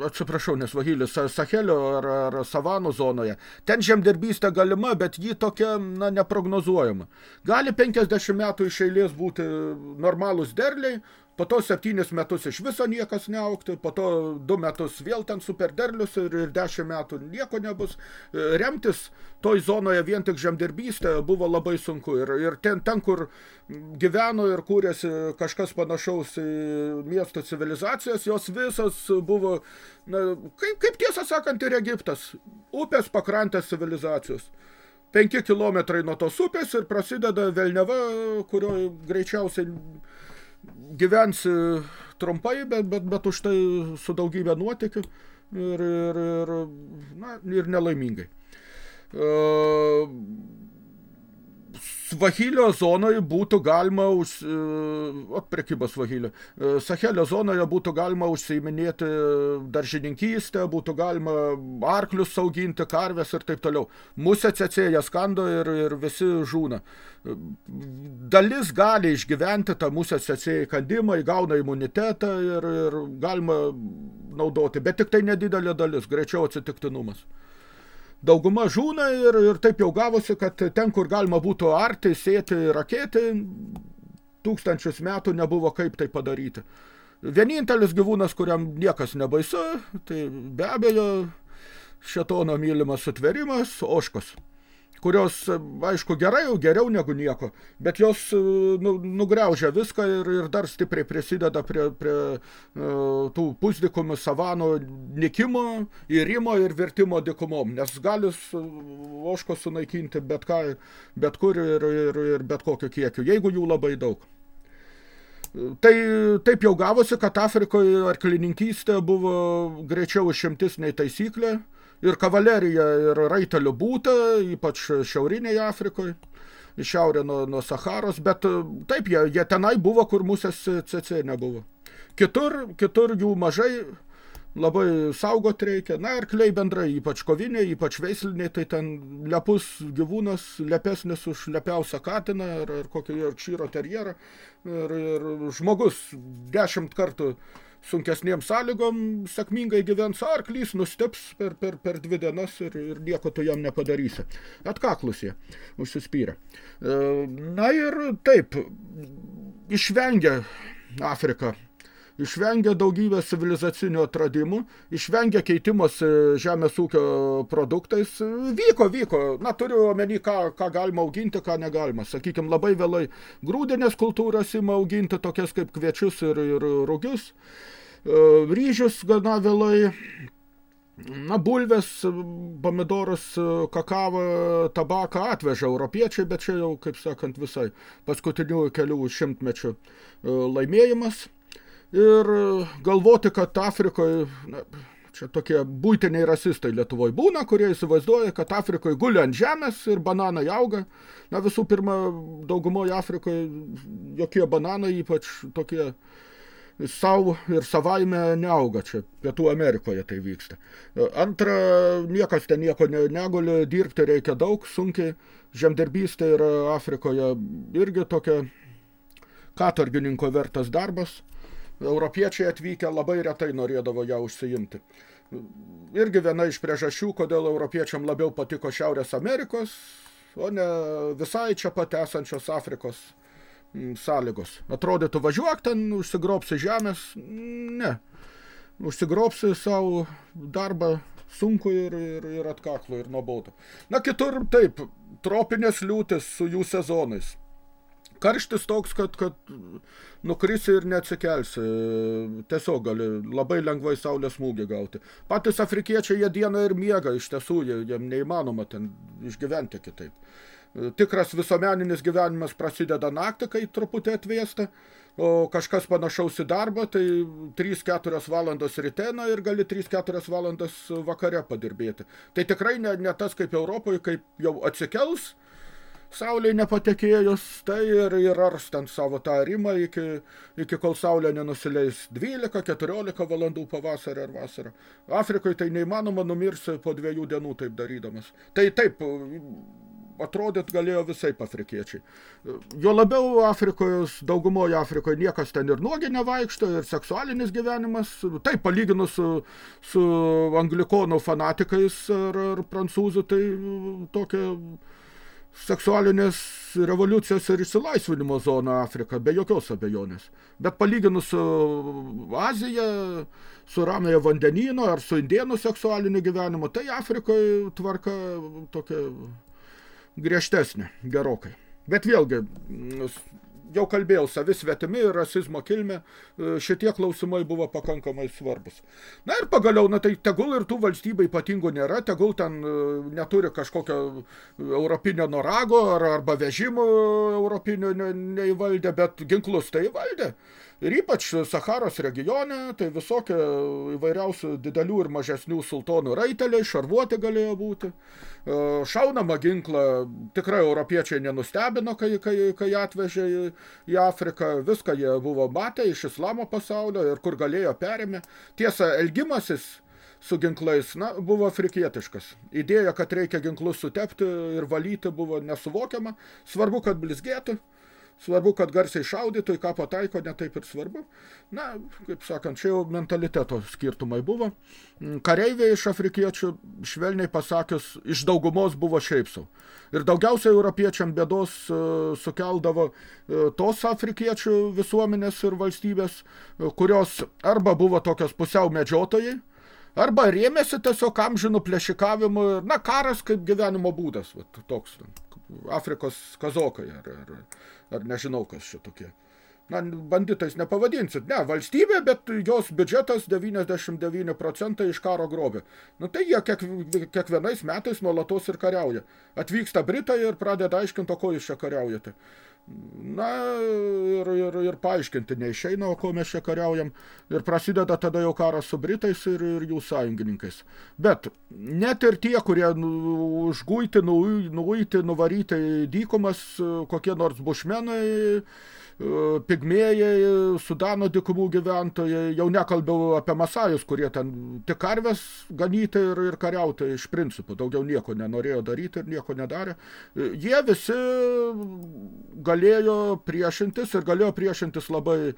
atsiprašau, nes Vahilis, Sahelio ar, ar Savanų zonoje. Ten žemdirbystė galima, bet ji tokia, na, neprognozuojama. Gali 50 metų iš eilės būti normalūs derliai, po to septynis metus iš viso niekas neaukti, po to du metus vėl ten superderlius ir, ir dešimt metų nieko nebus. Remtis toj zonoje vien tik žemdirbystė buvo labai sunku ir, ir ten, ten, kur gyveno ir kūrėsi kažkas panašaus į miesto civilizacijas, jos visas buvo, na, kaip, kaip tiesą sakant, ir Egiptas, upės pakrantės civilizacijos. 5 kilometrai nuo tos upės ir prasideda Velneva, kurio greičiausiai gyvensi trumpai, bet, bet, bet už tai su daugybė nuotikių ir, ir, ir, na, ir nelaimingai. Svahilio zonoje būtų galima, už, o prekyba Svahilio, Sahelio zonoje būtų galima užsiiminėti daržininkystę, būtų galima arklius sauginti, karves ir taip toliau. Musė cecėja skando ir, ir visi žūna. Dalis gali išgyventi tą musę cecėją kandimą, įgauna imunitetą ir, ir galima naudoti, bet tik tai nedidelė dalis, greičiau atsitiktinumas dauguma žūna ir, ir taip jau gavosi, kad ten, kur galima būtų arti, sėti raketį, tūkstančius metų nebuvo kaip tai padaryti. Vienintelis gyvūnas, kuriam niekas nebaisu, tai be abejo šetono mylimas sutverimas, oškos kurios, aišku, gerai, geriau negu nieko, bet jos nu, nugriaužia viską ir, ir dar stipriai prisideda prie, prie uh, tų pusdikumių savanų nikimo, įrimo ir vertimo dikumom, nes gali oško sunaikinti bet ką, bet kur ir, ir, ir bet kokiu kiekiu, jeigu jų labai daug. Tai taip jau gavosi, kad Afrikoje arklininkystė buvo greičiau išimtis nei taisyklė, ir kavalerija, ir raitelių būta, ypač šiaurinėje Afrikoje, iš šiaurė nuo, nuo Saharos, bet taip, jie, jie tenai buvo, kur musės CC nebuvo. Kitur, kitur jų mažai, labai saugot reikia. Na, arkliai bendrai, ypač koviniai, ypač veisliniai, tai ten lepus gyvūnas, lepesnis už lepiausią katiną ar, ar kokį yorkšyro terjerą. Ir, ir žmogus dešimt kartų sunkesniem sąlygom sėkmingai gyvens arklys, nusteps per, per, per dvi dienas ir, ir nieko tu jam nepadarysi. Atkaklus jie, užsispyrę. E, na ir taip, išvengia Afrika išvengia daugybės civilizacinių atradimų, išvengia keitimas žemės ūkio produktais. Vyko, vyko, na turiu omeny, ką, ką galima auginti, ką negalima. Sakykime, labai vėlai grūdinės kultūras ima auginti, tokias kaip kviečius ir, ir rugius. E, ryžius gana vėlai, Na, bulvės, pomidorus, kakavą, tabaką atveža europiečiai, bet čia jau, kaip sakant, visai paskutinių kelių šimtmečių e, laimėjimas ir galvoti, kad Afrikoje, na, čia tokie būtiniai rasistai Lietuvoje būna, kurie įsivaizduoja, kad Afrikoje guli ant žemės ir bananai auga. Na, visų pirma, daugumoje Afrikoje jokie bananai, ypač tokie savo ir savaime neauga čia. Pietų Amerikoje tai vyksta. Antra, niekas ten nieko ne, neguli, dirbti reikia daug, sunkiai. Žemdirbystė yra Afrikoje irgi tokia katorgininko vertas darbas europiečiai atvykę labai retai norėdavo ją užsiimti. Irgi viena iš priežasčių, kodėl europiečiam labiau patiko Šiaurės Amerikos, o ne visai čia pat esančios Afrikos mm, sąlygos. Atrodytų, važiuok ten, užsigrobsi žemės. Ne. Užsigrobsi savo darbą sunku ir, ir, ir atkaklų, ir nuobaudą. Na, kitur taip, tropinės liūtis su jų sezonais karštis toks, kad, kad nukrisi ir neatsikelsi. Tiesiog gali labai lengvai saulės smūgį gauti. Patys afrikiečiai jie dieną ir miega, iš tiesų, jiem neįmanoma ten išgyventi kitaip. Tikras visuomeninis gyvenimas prasideda naktį, kai truputį atvėsta, o kažkas panašaus į darbą, tai 3-4 valandos ryte, na ir gali 3-4 valandas vakare padirbėti. Tai tikrai ne, ne tas kaip Europoje, kaip jau atsikels, Saulė nepatekėjus, tai ir, ir ars ten savo tą arimą iki, iki kol Saulė nenusileis 12-14 valandų pavasarį ar vasarą. Afrikoje tai neįmanoma numirsi po dviejų dienų taip darydamas. Tai taip, atrodyt galėjo visai afrikiečiai. Jo labiau Afrikoje, daugumoje Afrikoje niekas ten ir nuogi nevaikšto, ir seksualinis gyvenimas. Tai palyginus su, su anglikonų fanatikais ar, ar prancūzų, tai tokia seksualinės revoliucijos ir išsilaisvinimo zona Afrika, be jokios abejonės. Bet palyginus su Azija, su Ramiojo vandenyno ar su indienų seksualiniu gyvenimu, tai Afrikoje tvarka tokia griežtesnė, gerokai. Bet vėlgi, jau kalbėjau, savis svetimi ir rasizmo kilmė, e, šitie klausimai buvo pakankamai svarbus. Na ir pagaliau, na tai tegul ir tų valstybių ypatingų nėra, tegul ten e, neturi kažkokio europinio norago ar, arba vežimų europinio ne, neįvaldė, bet ginklus tai įvaldė. Ir ypač Saharos regione, tai visokie įvairiausių didelių ir mažesnių sultonų raiteliai, šarvuoti galėjo būti. E, šaunamą ginklą tikrai europiečiai nenustebino, kai, kai, kai atvežė į Afriką. Viską jie buvo matę iš islamo pasaulio ir kur galėjo perėmė. Tiesa, elgimasis su ginklais, na, buvo afrikietiškas. Idėja, kad reikia ginklus sutepti ir valyti, buvo nesuvokiama. Svarbu, kad blizgėtų. Svarbu, kad garsiai šaudytų, į ką pataiko, netaip ir svarbu. Na, kaip sakant, čia jau mentaliteto skirtumai buvo. Mm, kareiviai iš afrikiečių, švelniai pasakius, iš daugumos buvo šiaip sau. Ir daugiausiai europiečiam bėdos uh, sukeldavo uh, tos afrikiečių visuomenės ir valstybės, uh, kurios arba buvo tokios pusiau medžiotojai, arba rėmėsi tiesiog amžinų plėšikavimu. Na, karas kaip gyvenimo būdas, va, toks. Afrikos kazokai ar, ar, ar nežinau kas čia tokie. Na, banditais nepavadinsit. Ne, valstybė, bet jos biudžetas 99 procentai iš karo grobė. Nu, tai jie kiek, kiekvienais metais nuolatos ir kariauja. Atvyksta Britai ir pradeda aiškinti, o ko jūs čia kariaujate. Na, ir, ir, ir paaiškinti neišeina, o ko mes čia kariaujam. Ir prasideda tada jau karas su Britais ir, ir jų sąjungininkais. Bet net ir tie, kurie nu, užguiti, nu, nuuiti, nuvaryti dykumas, kokie nors bušmenai, pigmėjai, Sudano dikumų gyventojai, jau nekalbėjau apie Masajus, kurie ten tik karves ganyti ir, ir kariauti iš principų, daugiau nieko nenorėjo daryti ir nieko nedarė. E, jie visi galėjo priešintis ir galėjo priešintis labai e,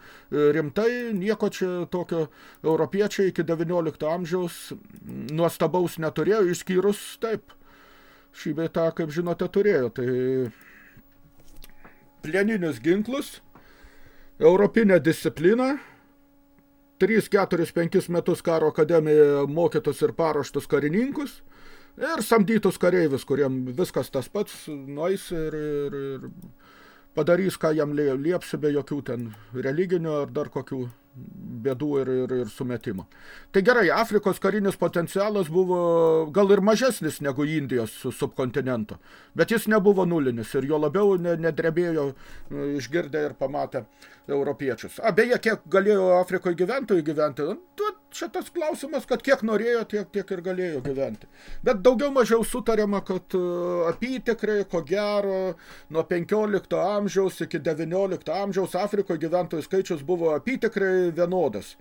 rimtai, nieko čia tokio europiečiai iki 19 amžiaus nuostabaus neturėjo, išskyrus taip. Šį beitą, kaip žinote, turėjo. Tai plieninius ginklus – europinę discipliną, 3-4-5 metus karo akademijoje mokytus ir paruoštus karininkus. Ir samdytus kareivius, kuriem viskas tas pats nueis ir, ir, ir padarys, ką jam liepsi be jokių ten religinių ar dar kokių bėdų ir, ir, ir sumetimo. Tai gerai, Afrikos karinis potencialas buvo gal ir mažesnis negu Indijos subkontinento, bet jis nebuvo nulinis ir jo labiau nedrebėjo e, išgirdę ir pamatę europiečius. A, beje, kiek galėjo Afrikoje gyventojų gyventi, nu, čia tas klausimas, kad kiek norėjo, tiek, tiek ir galėjo gyventi. Bet daugiau mažiau sutariama, kad e, apytikrai, ko gero, nuo 15 amžiaus iki 19 amžiaus Afrikoje gyventojų skaičius buvo apytikrai vienodas.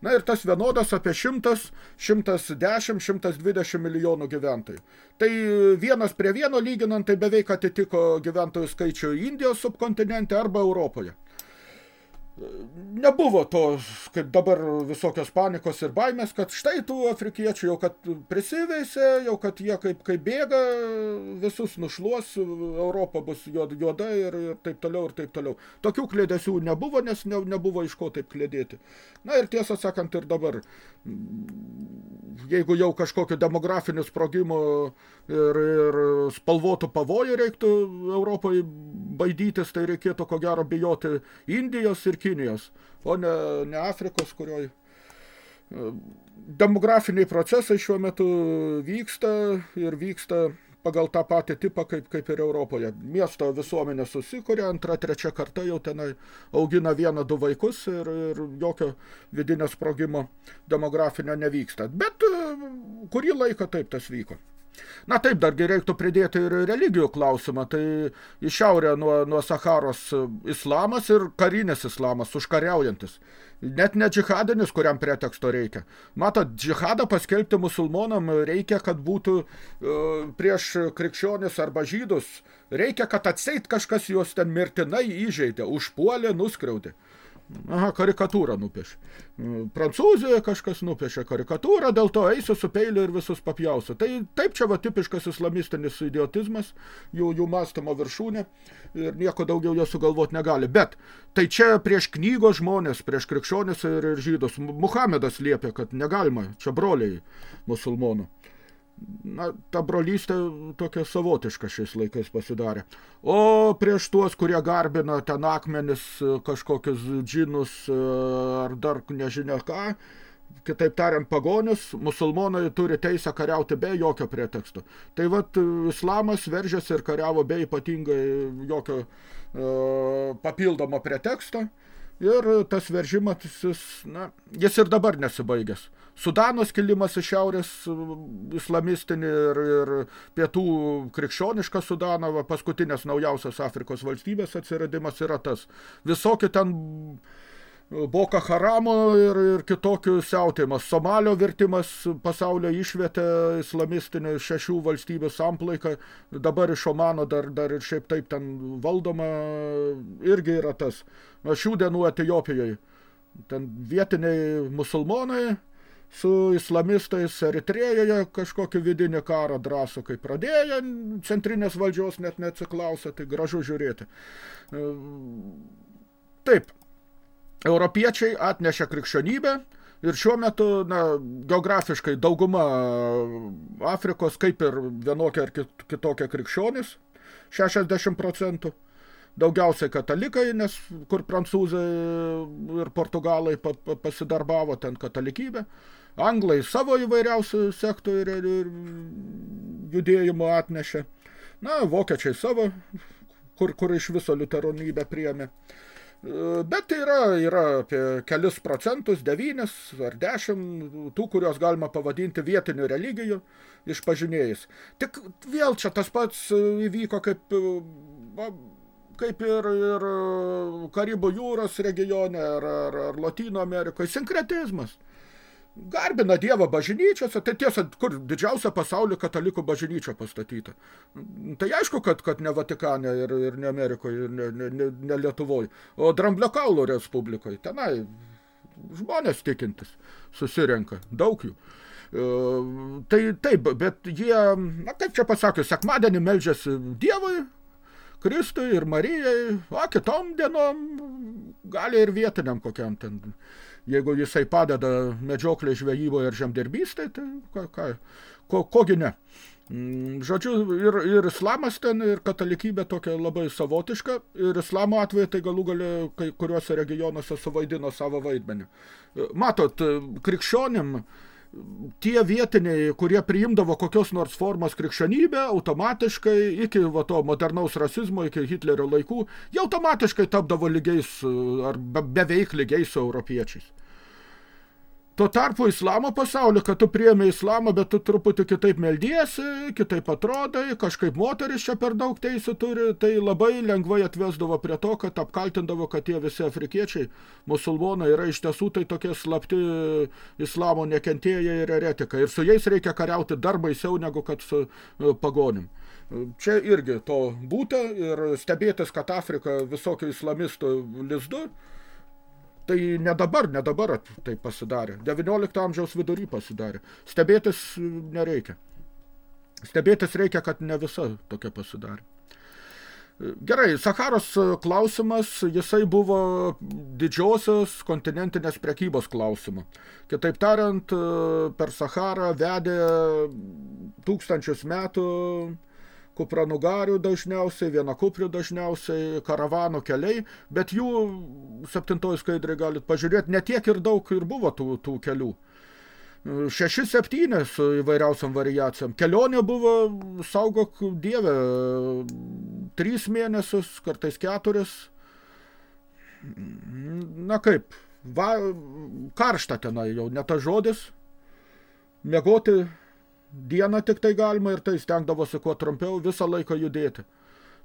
Na ir tas vienodas apie 100, 110, 120 milijonų gyventojų. Tai vienas prie vieno lyginant, tai beveik atitiko gyventojų skaičių Indijos subkontinente arba Europoje nebuvo to, kaip dabar visokios panikos ir baimės, kad štai tų afrikiečių jau kad prisiveisė, jau kad jie kaip, kaip bėga, visus nušluos, Europa bus juod, juoda ir, ir taip toliau ir taip toliau. Tokių klėdesių nebuvo, nes ne, nebuvo iš ko taip klėdėti. Na ir tiesą sakant ir dabar, jeigu jau kažkokio demografinių sprogimų ir, ir spalvotų pavojų reiktų Europoje baidytis, tai reikėtų ko gero bijoti Indijos ir Kinijos, o ne, ne Afrikos, kurioj e, demografiniai procesai šiuo metu vyksta ir vyksta pagal tą patį tipą kaip, kaip ir Europoje. Miesto visuomenė susikuria, antra, trečia karta jau tenai augina vieną, du vaikus ir, ir jokio vidinio sprogimo demografinio nevyksta. Bet e, kurį laiką taip tas vyko. Na taip, dargi reiktų pridėti ir religijų klausimą. Tai į šiaurę nuo, nuo Saharos islamas ir karinis islamas, užkariaujantis. Net ne džihadinis, kuriam preteksto reikia. Matot, džihadą paskelbti musulmonam reikia, kad būtų uh, prieš krikščionis arba žydus. Reikia, kad atseit kažkas juos ten mirtinai įžeidė, užpuolė, nuskriaudė. Aha, karikatūrą nupiešė. Prancūzijoje kažkas nupiešė karikatūrą, dėl to eisiu su peiliu ir visus papjausiu. Tai taip čia va tipiškas islamistinis idiotizmas, jų, jų mąstymo viršūnė ir nieko daugiau jie sugalvoti negali. Bet tai čia prieš knygos žmonės, prieš krikščionis ir, ir žydus. Muhamedas liepė, kad negalima, čia broliai musulmonų na, ta brolystė tokia savotiška šiais laikais pasidarė. O prieš tuos, kurie garbina ten akmenis, kažkokius džinus ar dar nežinia ką, kitaip tariant pagonius, musulmonai turi teisę kariauti be jokio preteksto. Tai vat islamas veržėsi ir kariavo be ypatingai jokio e, papildomo preteksto. Ir tas veržimasis, na, jis ir dabar nesibaigęs. Sudano skilimas iš šiaurės islamistinį ir, ir pietų krikščionišką Sudaną, va, paskutinės naujausios Afrikos valstybės atsiradimas yra tas. Visokių ten Boka Haramo ir, ir kitokių siautėjimas. Somalio virtimas pasaulio išvietė islamistinį šešių valstybių samplaiką, dabar iš Omano dar, dar ir šiaip taip ten valdoma, irgi yra tas. Nuo šių dienų Etijopijoje. Ten vietiniai musulmonai, su islamistais Eritrėjoje kažkokį vidinį karą drąsų, kai pradėjo, centrinės valdžios net neatsiklausė, tai gražu žiūrėti. Taip, europiečiai atnešė krikščionybę ir šiuo metu, na, geografiškai dauguma Afrikos, kaip ir vienokia ar kitokia krikščionis, 60 procentų, daugiausiai katalikai, nes kur prancūzai ir portugalai pasidarbavo ten katalikybę, Anglai savo įvairiausių sektų ir, ir judėjimo atnešė. Na, vokiečiai savo, kur, kur iš viso liuteronybę priėmė. Bet tai yra, yra apie kelis procentus, devynis ar dešimt, tų, kurios galima pavadinti vietinių religijų išpažinėjais. Tik vėl čia tas pats įvyko kaip, kaip ir, ir Karibų jūros regione ar, ar, ar Latino Amerikoje, sinkretizmas garbina Dievą bažnyčiose, tai tiesa, kur didžiausia pasaulio katalikų bažnyčia pastatyta. Tai aišku, kad, kad ne Vatikane ir, ir ne Amerikoje, ir ne, ne, ne, ne Lietuvoje, o Dramblio kaulo Respublikoje. Tenai žmonės tikintis susirenka, daug jų. E, tai taip, bet jie, na kaip čia pasakius, sekmadienį meldžiasi Dievui, Kristui ir Marijai, o kitom dienom gali ir vietiniam kokiam ten jeigu jisai padeda medžioklė žvejyboje ir žemdirbystė, tai ką, ką, ko, kogi ne. Mm, žodžiu, ir, ir islamas ten, ir katalikybė tokia labai savotiška, ir islamo atveju tai galų galę kai kuriuose regionuose suvaidino savo vaidmenį. Matot, krikščionim tie vietiniai, kurie priimdavo kokios nors formos krikščionybę, automatiškai iki va, to modernaus rasizmo, iki Hitlerio laikų, jie automatiškai tapdavo lygiais ar be, beveik lygiais su europiečiais. Tuo tarpu islamo pasaulio, kad tu priemi islamą, bet tu truputį kitaip meldiesi, kitaip atrodai, kažkaip moteris čia per daug teisų turi, tai labai lengvai atvesdavo prie to, kad apkaltindavo, kad tie visi afrikiečiai, musulmonai yra iš tiesų tai tokie slapti islamo nekentėjai ir eretikai. Ir su jais reikia kariauti dar baisiau negu kad su e, pagonim. Čia irgi to būta ir stebėtis, kad Afrika visokių islamistų lizdu, Tai ne dabar, ne dabar tai pasidarė. 19 amžiaus vidury pasidarė. Stebėtis nereikia. Stebėtis reikia, kad ne visa tokia pasidarė. Gerai, Saharos klausimas, jisai buvo didžiosios kontinentinės prekybos klausimą. Kitaip tariant, per Saharą vedė tūkstančius metų kupranugarių dažniausiai, vienakuprių dažniausiai, karavanų keliai, bet jų septintoj skaidrė galit pažiūrėti, netiek ir daug ir buvo tų, tų kelių. Šeši septynė su įvairiausiam variacijom. Kelionė buvo, saugok dievę, trys mėnesius, kartais keturis. Na kaip, va, karšta tenai jau, ne tas žodis. Mėgoti dieną tik tai galima ir tai stengdavosi kuo trumpiau visą laiką judėti.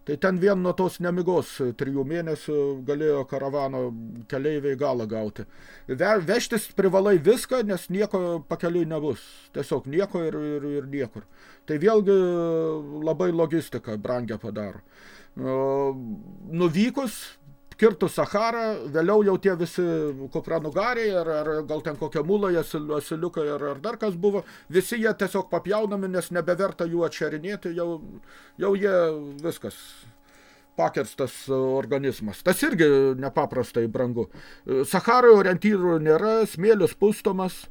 Tai ten vien nuo tos nemigos trijų mėnesių galėjo karavano keleiviai galą gauti. Ve, vežtis privalai viską, nes nieko pakeliui nebus. Tiesiog nieko ir, ir, ir niekur. Tai vėlgi labai logistika brangia padaro. Nuvykus kirtų Sacharą, vėliau jau tie visi kupranugariai, ar, ar gal ten kokia mulai, asiliukai, ar, ar dar kas buvo, visi jie tiesiog papjaunami, nes nebeverta jų atšerinėti, jau, jau jie viskas pakirstas organizmas. Tas irgi nepaprastai brangu. Sacharoje orientyrų nėra, smėlis pustomas,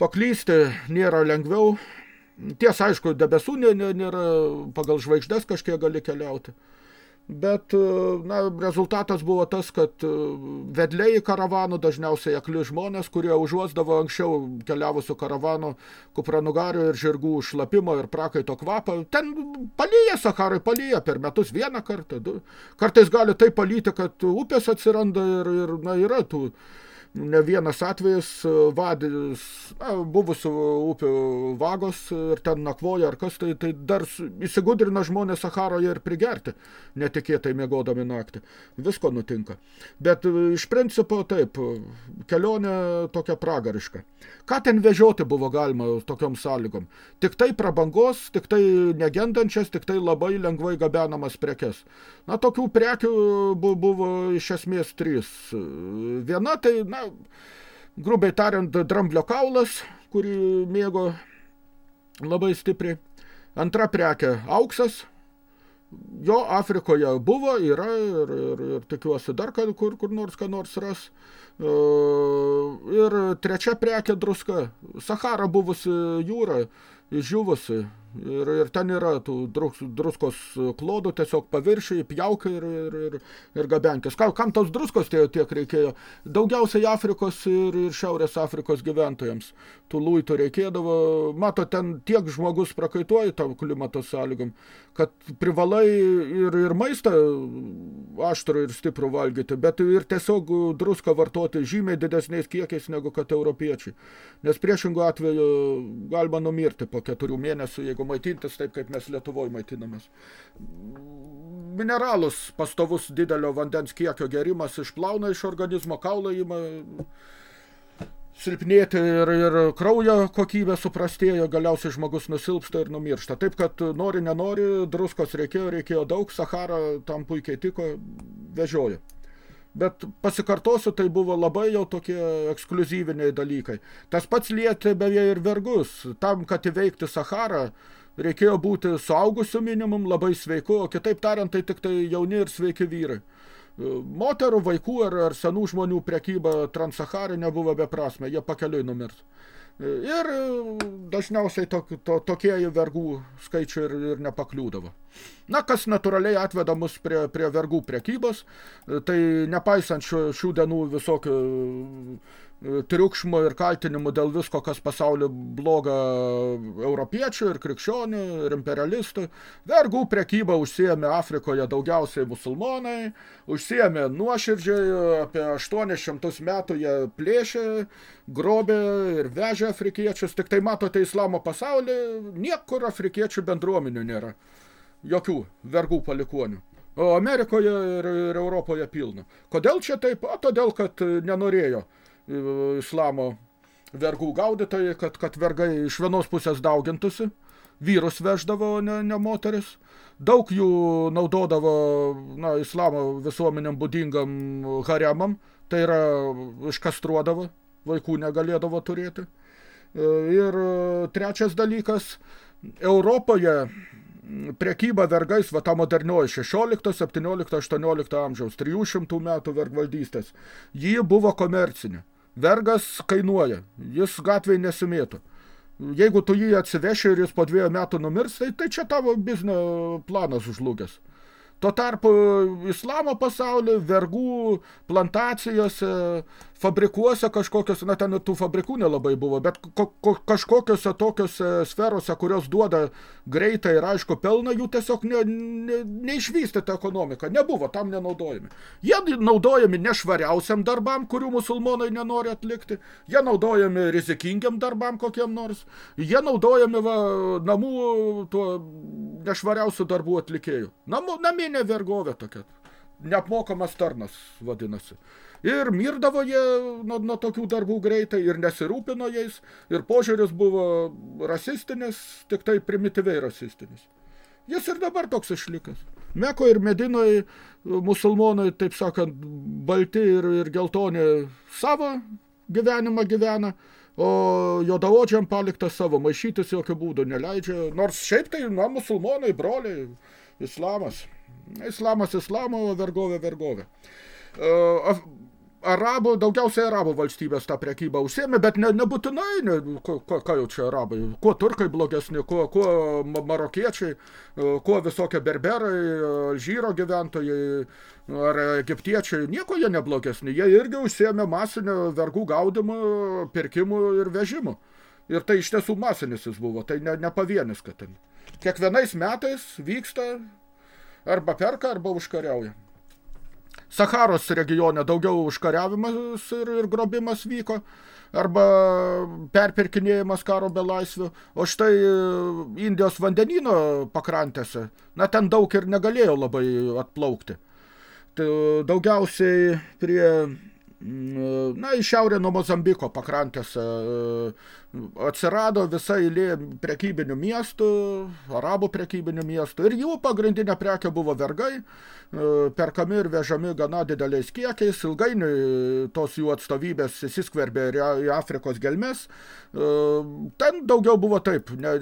paklysti nėra lengviau. Tiesa, aišku, debesų nėra, pagal žvaigždes kažkiek gali keliauti bet na, rezultatas buvo tas, kad e, vedliai karavanų dažniausiai akli žmonės, kurie užuosdavo anksčiau keliavusių karavanų kupranugarių ir žirgų šlapimo ir prakaito kvapą. Ten palyja Saharai, palyja per metus vieną kartą. Du. Kartais gali tai palyti, kad upės atsiranda ir, ir na, yra tų ne vienas atvejis e, vadis, na, buvusių upių vagos ir ten nakvoja ar kas, tai, tai dar įsigudrina žmonės Saharoje ir prigerti, netikėtai mėgodami naktį. Visko nutinka. Bet e, iš principo taip, kelionė tokia pragariška. Ką ten vežioti buvo galima tokiom sąlygom? Tik tai prabangos, tik tai negendančias, tik tai labai lengvai gabenamas prekes. Na, tokių prekių buvo iš esmės trys. Viena tai, na, grubiai tariant, dramblio kaulas, kurį mėgo labai stipriai. Antra prekė – auksas. Jo Afrikoje buvo, yra ir, ir, ir tikiuosi dar kad kur, kur nors ką nors ras. E, ir trečia prekė – druska. Sahara buvusi jūra, išžiuvusi, Ir, ir ten yra tų drus, druskos klodų, tiesiog paviršiai, pjaukai ir, ir, ir, ir gabenkis. Kam, kam tos druskos tie, tiek reikėjo? Daugiausiai Afrikos ir, ir Šiaurės Afrikos gyventojams. Tų luitų reikėdavo. Mato, ten tiek žmogus prakaituoja tam klimato sąlygom, kad privalai ir, ir maistą aštrų ir stiprų valgyti, bet ir tiesiog druską vartoti žymiai didesniais kiekiais negu kad europiečiai. Nes priešingų atveju galima numirti po keturių mėnesių, jeigu maitintis taip, kaip mes Lietuvoje maitinamės. Mineralus pastovus didelio vandens kiekio gerimas išplauna iš organizmo, kaulą ima silpnėti ir, ir kraujo kokybė suprastėjo, galiausiai žmogus nusilpsta ir numiršta. Taip, kad nori, nenori, druskos reikėjo, reikėjo daug, Sahara tam puikiai tiko, vežiojo. Bet pasikartosiu, tai buvo labai jau tokie ekskluzyviniai dalykai. Tas pats lietė beje ir vergus. Tam, kad įveikti Saharą, reikėjo būti suaugusiu minimum, labai sveiku, o kitaip tariant, tai tik tai jauni ir sveiki vyrai. Moterų, vaikų ar, ar senų žmonių prekyba Transsaharė nebuvo beprasme, jie pakeliui numirs. Ir dažniausiai to, to, tokie vergų skaičiai ir, ir nepakliūdavo. Na, kas natūraliai atveda mus prie, prie vergų prekybos, tai nepaisant šių, šių dienų visokių triukšmo ir kaltinimų dėl visko, kas pasaulio bloga europiečių ir krikščionių ir imperialistų. Vergų prekyba užsiėmė Afrikoje daugiausiai musulmonai, užsiėmė nuoširdžiai, apie 800 metų jie plėšė, grobė ir vežė afrikiečius. Tik tai matote islamo pasaulį, niekur afrikiečių bendruomenių nėra. Jokių vergų palikonių. O Amerikoje ir, ir Europoje pilna. Kodėl čia taip? O todėl, kad nenorėjo islamo vergų gaudytojai, kad, kad vergai iš vienos pusės daugintųsi, vyrus veždavo, ne, ne moteris. Daug jų naudodavo na, islamo visuomenėm būdingam haremam, tai yra iškastruodavo, vaikų negalėdavo turėti. Ir trečias dalykas, Europoje prekyba vergais, va ta modernioji 16, 17, 18 amžiaus, 300 metų vergvaldystės, ji buvo komercinė. Vergas kainuoja, jis gatvėje nesimėtų. Jeigu tu jį atsiveši ir jis po dviejų metų numirs, tai, tai čia tavo biznio planas užlūgęs. Tuo tarpu islamo pasaulį, vergų plantacijose, fabrikuose kažkokios, na ten tų fabrikų nelabai buvo, bet ko, ko, kažkokiose tokiose sferose, kurios duoda greitą ir aišku pelną, jų tiesiog ne, ne, neišvystyti ekonomiką, nebuvo, tam nenaudojami. Jie naudojami nešvariausiam darbam, kurių musulmonai nenori atlikti, jie naudojami rizikingiam darbam kokiem nors, jie naudojami va, namų tuo nešvariausių darbų atlikėjų. Namų, naminė vergovė tokia, neapmokamas tarnas vadinasi. Ir mirdavo jie nuo, nuo tokių darbų greitai ir nesirūpino jais. Ir požiūris buvo rasistinis, tik tai primityviai rasistinis. Jis ir dabar toks išlikęs. Meko ir Medinoje musulmonai, taip sakant, balti ir, ir geltoni savo gyvenimą gyvena, o jodaodžiam palikta savo, maišytis jokių būdų neleidžia. Nors šiaip tai, na, musulmonai, broliai, islamas. Islamas islamo, vergovė vergovė. Uh, arabų, daugiausiai arabų valstybės tą prekybą užsėmė, bet ne, nebūtinai, ne, ko, ko, ką jau čia arabai, kuo turkai blogesni, kuo, kuo marokiečiai, kuo visokie berberai, Alžyro gyventojai ar egiptiečiai, nieko jie neblogesni, jie irgi užsėmė masinio vergų gaudimų, pirkimų ir vežimų. Ir tai iš tiesų masinis jis buvo, tai ne, ne pavienis, kad ten. Kiekvienais metais vyksta arba perka, arba užkariauja. Saharos regione daugiau užkariavimas ir, ir grobimas vyko, arba perpirkinėjimas karo belaisvių, o štai Indijos vandenino pakrantėse, na ten daug ir negalėjo labai atplaukti. Tai daugiausiai prie na, į šiaurę nuo Mozambiko pakrantėse atsirado visa eilė prekybinių miestų, arabų prekybinių miestų ir jų pagrindinė prekė buvo vergai, perkami ir vežami gana dideliais kiekiais, ilgainiui tos jų atstovybės įsiskverbė į Afrikos gelmes. Ten daugiau buvo taip, ne,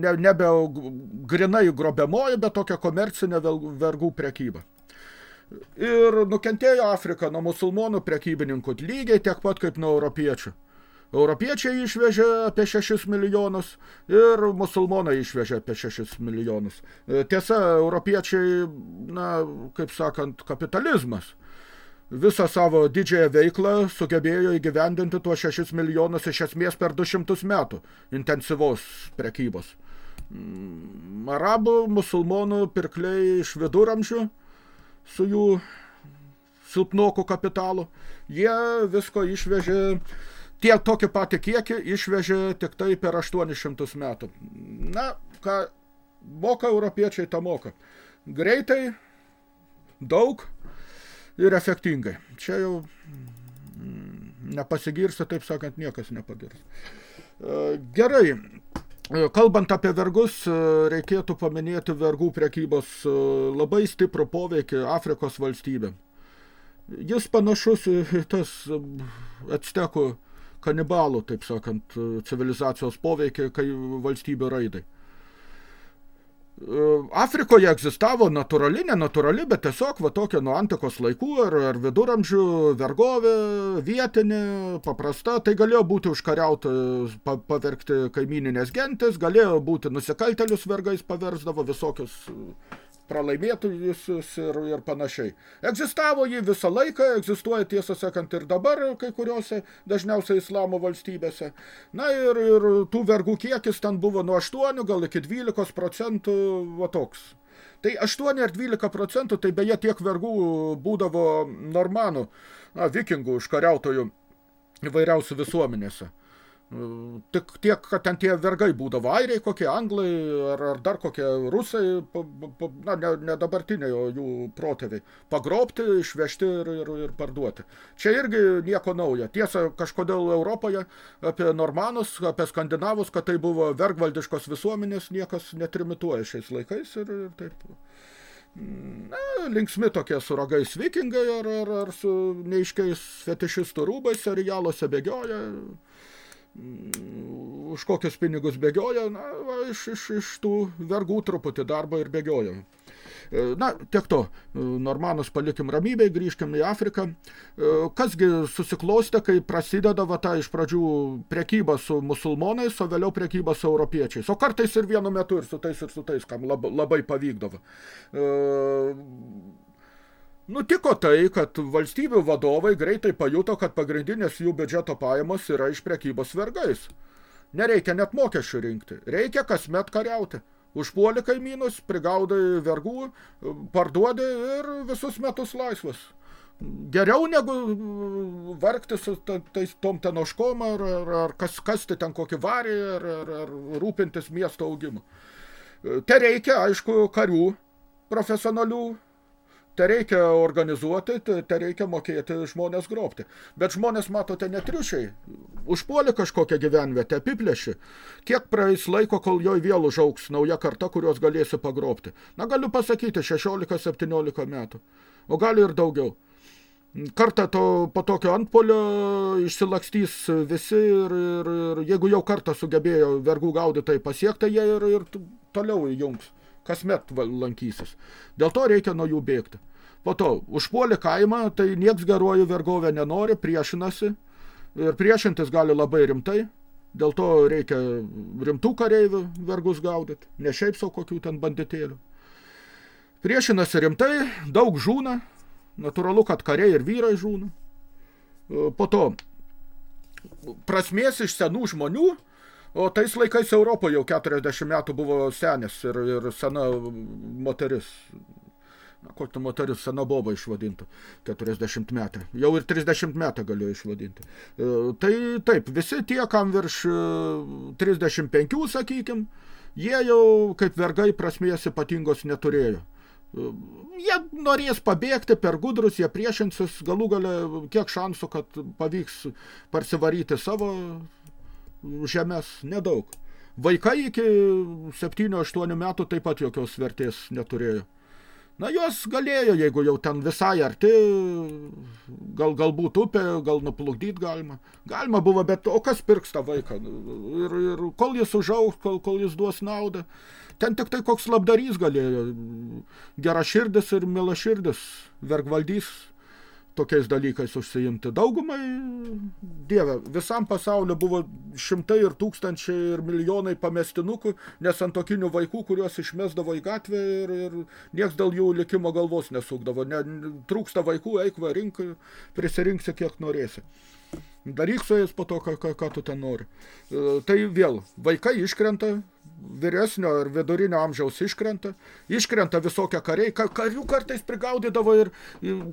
ne, nebe grinai grobiamoji, bet tokia komercinė vergų prekyba. Ir nukentėjo Afrika nuo musulmonų prekybininkų lygiai tiek pat kaip nuo europiečių. Europiečiai išvežė apie 6 milijonus ir musulmonai išvežė apie 6 milijonus. E, tiesa, europiečiai, na, kaip sakant, kapitalizmas visą savo didžiąją veiklą sugebėjo įgyvendinti tuos 6 milijonus iš esmės per 200 metų intensyvos prekybos. Mm, arabų, musulmonų pirkliai iš viduramžių su jų silpnokų kapitalu, jie visko išvežė tiek tokį patį kiekį išvežė tik tai per 800 metų. Na, ką moka europiečiai, tą moka. Greitai, daug ir efektingai. Čia jau mm, nepasigirsta, taip sakant, niekas nepagirs. E, gerai, kalbant apie vergus, e, reikėtų paminėti vergų prekybos labai stiprų poveikį Afrikos valstybėm. Jis panašus į tas atstekų kanibalų, taip sakant, civilizacijos poveikį, kai valstybių raidai. Afrikoje egzistavo natūrali, nenatūrali, bet tiesiog va tokia nuo antikos laikų ar, ar viduramžių vergovė, vietinė, paprasta, tai galėjo būti užkariauti, pa, pavergti kaimininės gentis, galėjo būti nusikaltelius vergais paversdavo visokius pralaimėtojus ir, ir panašiai. Egzistavo jį visą laiką, egzistuoja tiesą sakant ir dabar kai kuriuose dažniausiai islamo valstybėse. Na ir, ir tų vergų kiekis ten buvo nuo 8 gal iki 12 procentų va toks. Tai 8 ar 12 procentų, tai beje tiek vergų būdavo normanų, na, vikingų užkariautojų įvairiausių visuomenėse. Tik tiek, kad ten tie vergai būdavo airiai, kokie anglai ar, ar dar kokie rusai, pa, pa, na, ne, ne dabartiniai, o jų protėviai, pagrobti, išvežti ir, ir, ir parduoti. Čia irgi nieko naujo. Tiesa, kažkodėl Europoje apie normanus, apie skandinavus, kad tai buvo vergvaldiškos visuomenės, niekas netrimituoja šiais laikais ir, ir taip. Na, linksmi tokie su ragais vikingai ar, ar, ar su neiškiais fetišistų rūbais serialuose bėgioja. Mm, už kokius pinigus bėgioja, na, va, iš, iš, iš tų vergų truputį darbo ir bėgioja. E, na, tiek to, e, normanus palikim ramybėj, grįžkim į Afriką. E, kasgi susiklostė, kai prasideda va ta iš pradžių prekyba su musulmonais, o vėliau prekyba su europiečiais. O kartais ir vienu metu ir su tais ir su tais, kam labai, labai pavykdavo. Nutiko tai, kad valstybių vadovai greitai pajuto, kad pagrindinės jų biudžeto pajamos yra iš prekybos vergais. Nereikia net mokesčių rinkti, reikia kasmet kariauti. Užpuoli kaimynus, prigaudai vergų, parduodi ir visus metus laisvas. Geriau negu vargti su tais tom ten oškom ar, ar, ar kas, kasti ten kokį varį ar, ar, ar rūpintis miesto augimu. Te reikia, aišku, karių profesionalių te reikia organizuoti, te reikia mokėti žmonės grobti. Bet žmonės, matote, netriušiai. Užpuoli kažkokią gyvenvietę, apiplėši. Kiek praeis laiko, kol joj vėl užauks nauja karta, kurios galėsi pagrobti. Na, galiu pasakyti, 16-17 metų. O gali ir daugiau. Kartą to, po tokio antpolio išsilakstys visi ir, ir, ir jeigu jau kartą sugebėjo vergų gaudytai pasiekti, jie ir, ir toliau įjungs kasmet lankysis. Dėl to reikia nuo jų bėgti. Po to, užpuolė kaimą, tai nieks geruoju vergovę nenori, priešinasi. Ir priešintis gali labai rimtai. Dėl to reikia rimtų kareivių vergus gaudyti, ne šiaip savo kokių ten banditėlių. Priešinasi rimtai, daug žūna, natūralu, kad kariai ir vyrai žūna. Po to, prasmės iš senų žmonių, o tais laikais Europoje jau 40 metų buvo senis ir, ir sena moteris, na, kokia moteris sena boba išvadinta, 40 metą. Jau ir 30 metą galėjo išvadinti. E, tai taip, visi tie, kam virš 35, e, sakykim, jie jau kaip vergai prasmės ypatingos neturėjo. E, jie norės pabėgti per gudrus, jie priešinsis, galų gale kiek šansų, kad pavyks parsivaryti savo žemės, nedaug. Vaikai iki 7-8 metų taip pat jokios vertės neturėjo. Na, jos galėjo, jeigu jau ten visai arti, gal, galbūt upė, gal nuplukdyt galima. Galima buvo, bet o kas pirks tą vaiką? Ir, ir kol jis užaugs, kol, kol jis duos naudą. Ten tik tai koks labdarys galėjo. Gera širdis ir mila širdis, vergvaldys tokiais dalykais užsiimti. Daugumai, dieve, visam pasauliu buvo šimtai ir tūkstančiai ir milijonai pamestinukų, nesantokinių vaikų, kuriuos išmesdavo į gatvę ir, ir nieks dėl jų likimo galvos nesukdavo. Ne, trūksta vaikų, eik va rink, prisirinksi kiek norėsi. Daryk su jais po to, ką, ką, ką tu ten nori. E, tai vėl, vaikai iškrenta, vyresnio ir vidurinio amžiaus iškrenta, iškrenta visokie kariai, karių kartais prigaudydavo ir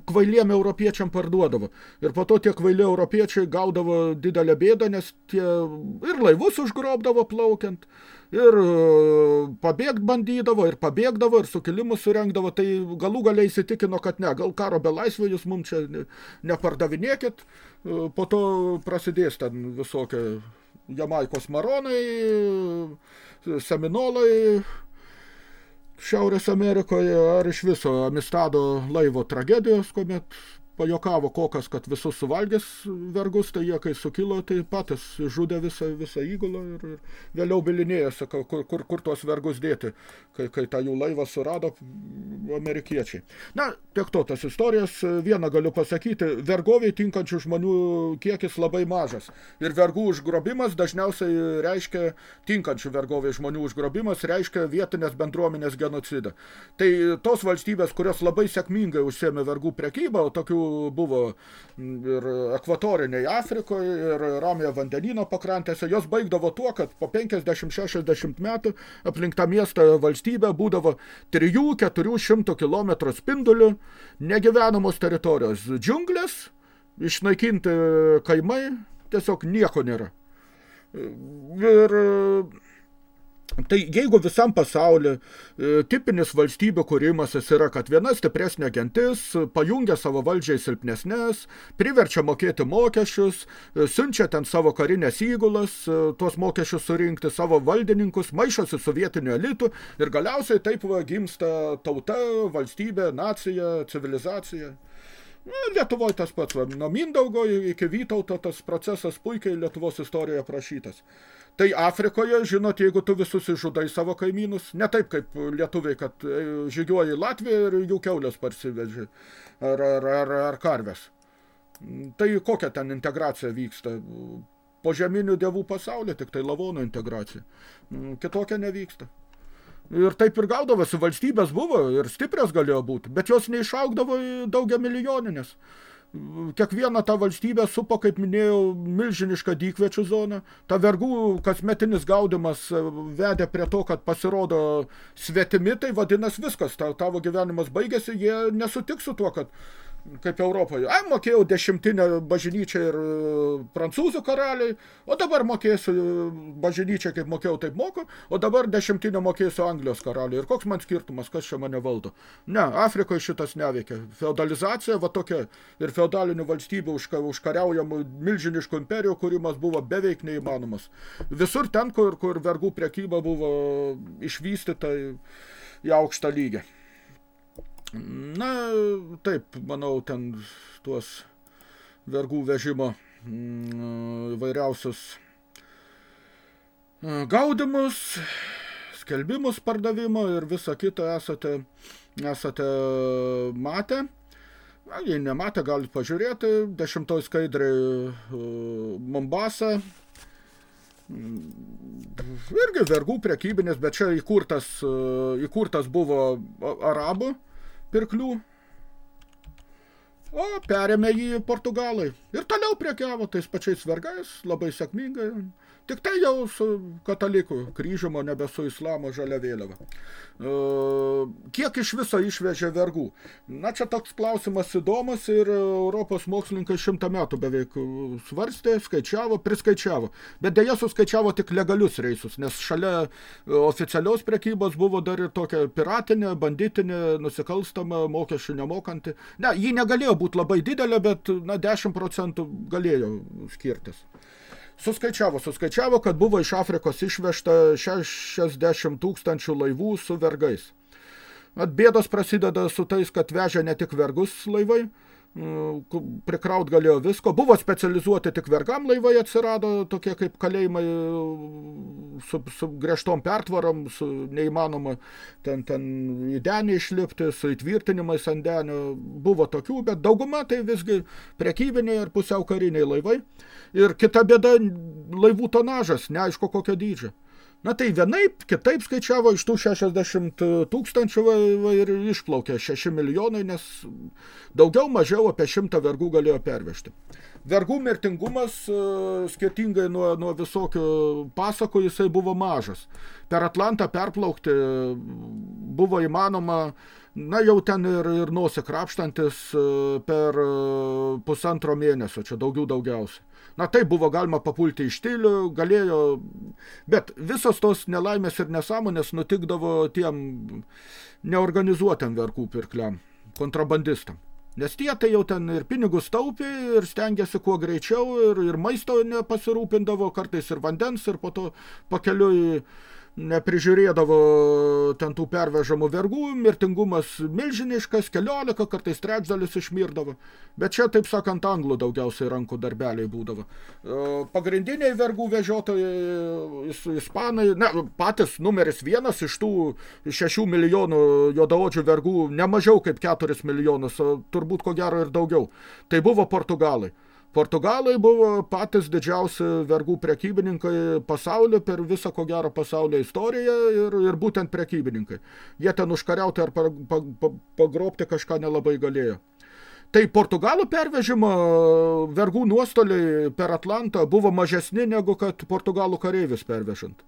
kvailiem europiečiam parduodavo. Ir po to tie kvaili europiečiai gaudavo didelę bėdą, nes tie ir laivus užgrobdavo plaukiant, ir e, pabėgt bandydavo, ir pabėgdavo, ir sukilimus surengdavo, tai galų galiai įsitikino, kad ne, gal karo be laisvė jūs mums čia nepardavinėkit, e, po to prasidės ten visokie Jamaikos maronai, seminolai Šiaurės Amerikoje ar iš viso Amistado laivo tragedijos, kuomet pajokavo kokas, kad visus suvalgės vergus, tai jie, kai sukilo, tai patys žudė visą, visą įgulą ir, ir vėliau bilinėjasi, kur, kur, kur tuos vergus dėti, kai, kai tą jų laivą surado amerikiečiai. Na, tiek to, tas istorijas, vieną galiu pasakyti, vergoviai tinkančių žmonių kiekis labai mažas. Ir vergų užgrobimas dažniausiai reiškia, tinkančių vergoviai žmonių užgrobimas reiškia vietinės bendruomenės genocidą. Tai tos valstybės, kurios labai sėkmingai užsėmė vergų prekybą, o tokių buvo ir ekvatoriniai Afrikoje, ir Ramiojo vandenino pakrantėse. Jos baigdavo tuo, kad po 50-60 metų aplink tą miestą valstybę būdavo 3-400 km spindulių negyvenamos teritorijos. Džiunglės, išnaikinti kaimai, tiesiog nieko nėra. Ir Tai jeigu visam pasauliu e, tipinis valstybių kūrimasis yra, kad viena stipresnė gentis pajungia savo valdžiai silpnesnės, priverčia mokėti mokesčius, e, siunčia ten savo karinės įgulas, e, tuos mokesčius surinkti savo valdininkus, maišosi su vietiniu elitu ir galiausiai taip va, gimsta tauta, valstybė, nacija, civilizacija. Lietuvoje tas pats, va, nuo Mindaugo iki Vytauto tas procesas puikiai Lietuvos istorijoje aprašytas. Tai Afrikoje, žinot, jeigu tu visus išžudai savo kaimynus, ne taip kaip lietuviai, kad e, žygiuoji Latviją ir jų keulės parsiveži, ar, ar, ar, ar karves. Tai kokia ten integracija vyksta? Po žeminių dievų pasaulio, tik tai lavonų integracija. Kitokia nevyksta. Ir taip ir gaudavosi, valstybės buvo ir stiprios galėjo būti, bet jos neišaugdavo daugia milijoninės kiekvieną tą valstybę supo, kaip minėjau, milžinišką dykviečių zoną. Ta vergų kasmetinis gaudimas e, vedė prie to, kad pasirodo svetimi, tai vadinasi viskas, ta, tavo gyvenimas baigėsi, jie nesutiks su tuo, kad kaip Europoje. Ai, mokėjau dešimtinę bažnyčią ir e, prancūzų karaliai, o dabar mokėsiu e, bažnyčią, kaip mokėjau, taip moku, o dabar dešimtinę mokėsiu Anglijos karaliai. Ir koks man skirtumas, kas čia mane valdo? Ne, Afrikoje šitas neveikia. Feudalizacija, va tokia, ir feudalinių valstybių užka, užkariaujamų milžiniškų imperijų kūrimas buvo beveik neįmanomas. Visur ten, kur, kur vergų prekyba buvo išvystyta į aukštą lygį. Na, taip, manau, ten tuos vergų vežimo mm, įvairiausius e, gaudimus, skelbimus pardavimo ir visą kitą esate, esate matę. Na, jei nematę, galite pažiūrėti. Dešimtoj skaidrai uh, Mombasa. Mm, irgi vergų prekybinis, bet čia įkurtas, uh, įkurtas buvo arabų pirklių, o perėmė jį portugalai. Ir toliau prekiavo tais pačiais vergais, labai sėkmingai. Tik tai jau su katalikų kryžiumo, nebe su islamo žalia vėliava. E, kiek iš viso išvežė vergų? Na, čia toks klausimas įdomus ir Europos mokslininkai šimtą metų beveik svarstė, skaičiavo, priskaičiavo. Bet dėja suskaičiavo tik legalius reisus, nes šalia oficialios prekybos buvo dar ir tokia piratinė, banditinė, nusikalstama, mokesčių nemokanti. Ne, ji negalėjo būti labai didelė, bet na, 10 procentų galėjo skirtis. Suskaičiavo, suskaičiavo, kad buvo iš Afrikos išvežta 60 tūkstančių laivų su vergais. At bėdos prasideda su tais, kad vežė ne tik vergus laivai, prikraut galėjo visko. Buvo specializuoti tik vergam laivai atsirado, tokie kaip kalėjimai su, su griežtom pertvarom, su neįmanoma ten, ten į denį išlipti, su įtvirtinimais ant denio. Buvo tokių, bet dauguma tai visgi prekybiniai ir pusiau kariniai laivai. Ir kita bėda laivų tonažas, neaišku kokio dydžio. Na tai vienaip, kitaip skaičiavo iš tų 60 tūkstančių va, va, ir išplaukė 6 milijonai, nes daugiau mažiau apie 100 vergų galėjo pervežti. Vergų mirtingumas, e, skirtingai nuo, nuo visokių pasakų, jisai buvo mažas. Per Atlantą perplaukti buvo įmanoma, na jau ten ir, ir nusikrapštantis e, per e, pusantro mėnesio, čia daugiau daugiausiai. Na tai buvo galima papulti iš stilių, galėjo, bet visos tos nelaimės ir nesąmonės nutikdavo tiem neorganizuotam verkų pirkliam, kontrabandistam. Nes tie tai jau ten ir pinigus taupė ir stengiasi kuo greičiau ir, ir maisto nepasirūpindavo, kartais ir vandens ir po to pakeliui neprižiūrėdavo ten tų pervežamų vergų, mirtingumas milžiniškas, keliolika, kartais trečdalis išmirdavo. Bet čia, taip sakant, anglų daugiausiai rankų darbeliai būdavo. Pagrindiniai vergų vežiotojai, ispanai, ne, patys numeris vienas iš tų šešių milijonų jodaodžių vergų, nemažiau kaip keturis milijonus, turbūt ko gero ir daugiau. Tai buvo portugalai. Portugalai buvo patys didžiausi vergų prekybininkai pasaulyje per visą, ko gero, pasaulio istoriją ir, ir būtent prekybininkai. Jie ten užkariauti ar pagrobti kažką nelabai galėjo. Tai Portugalų pervežimo vergų nuostoliai per Atlantą buvo mažesni negu kad Portugalų kareivis pervežant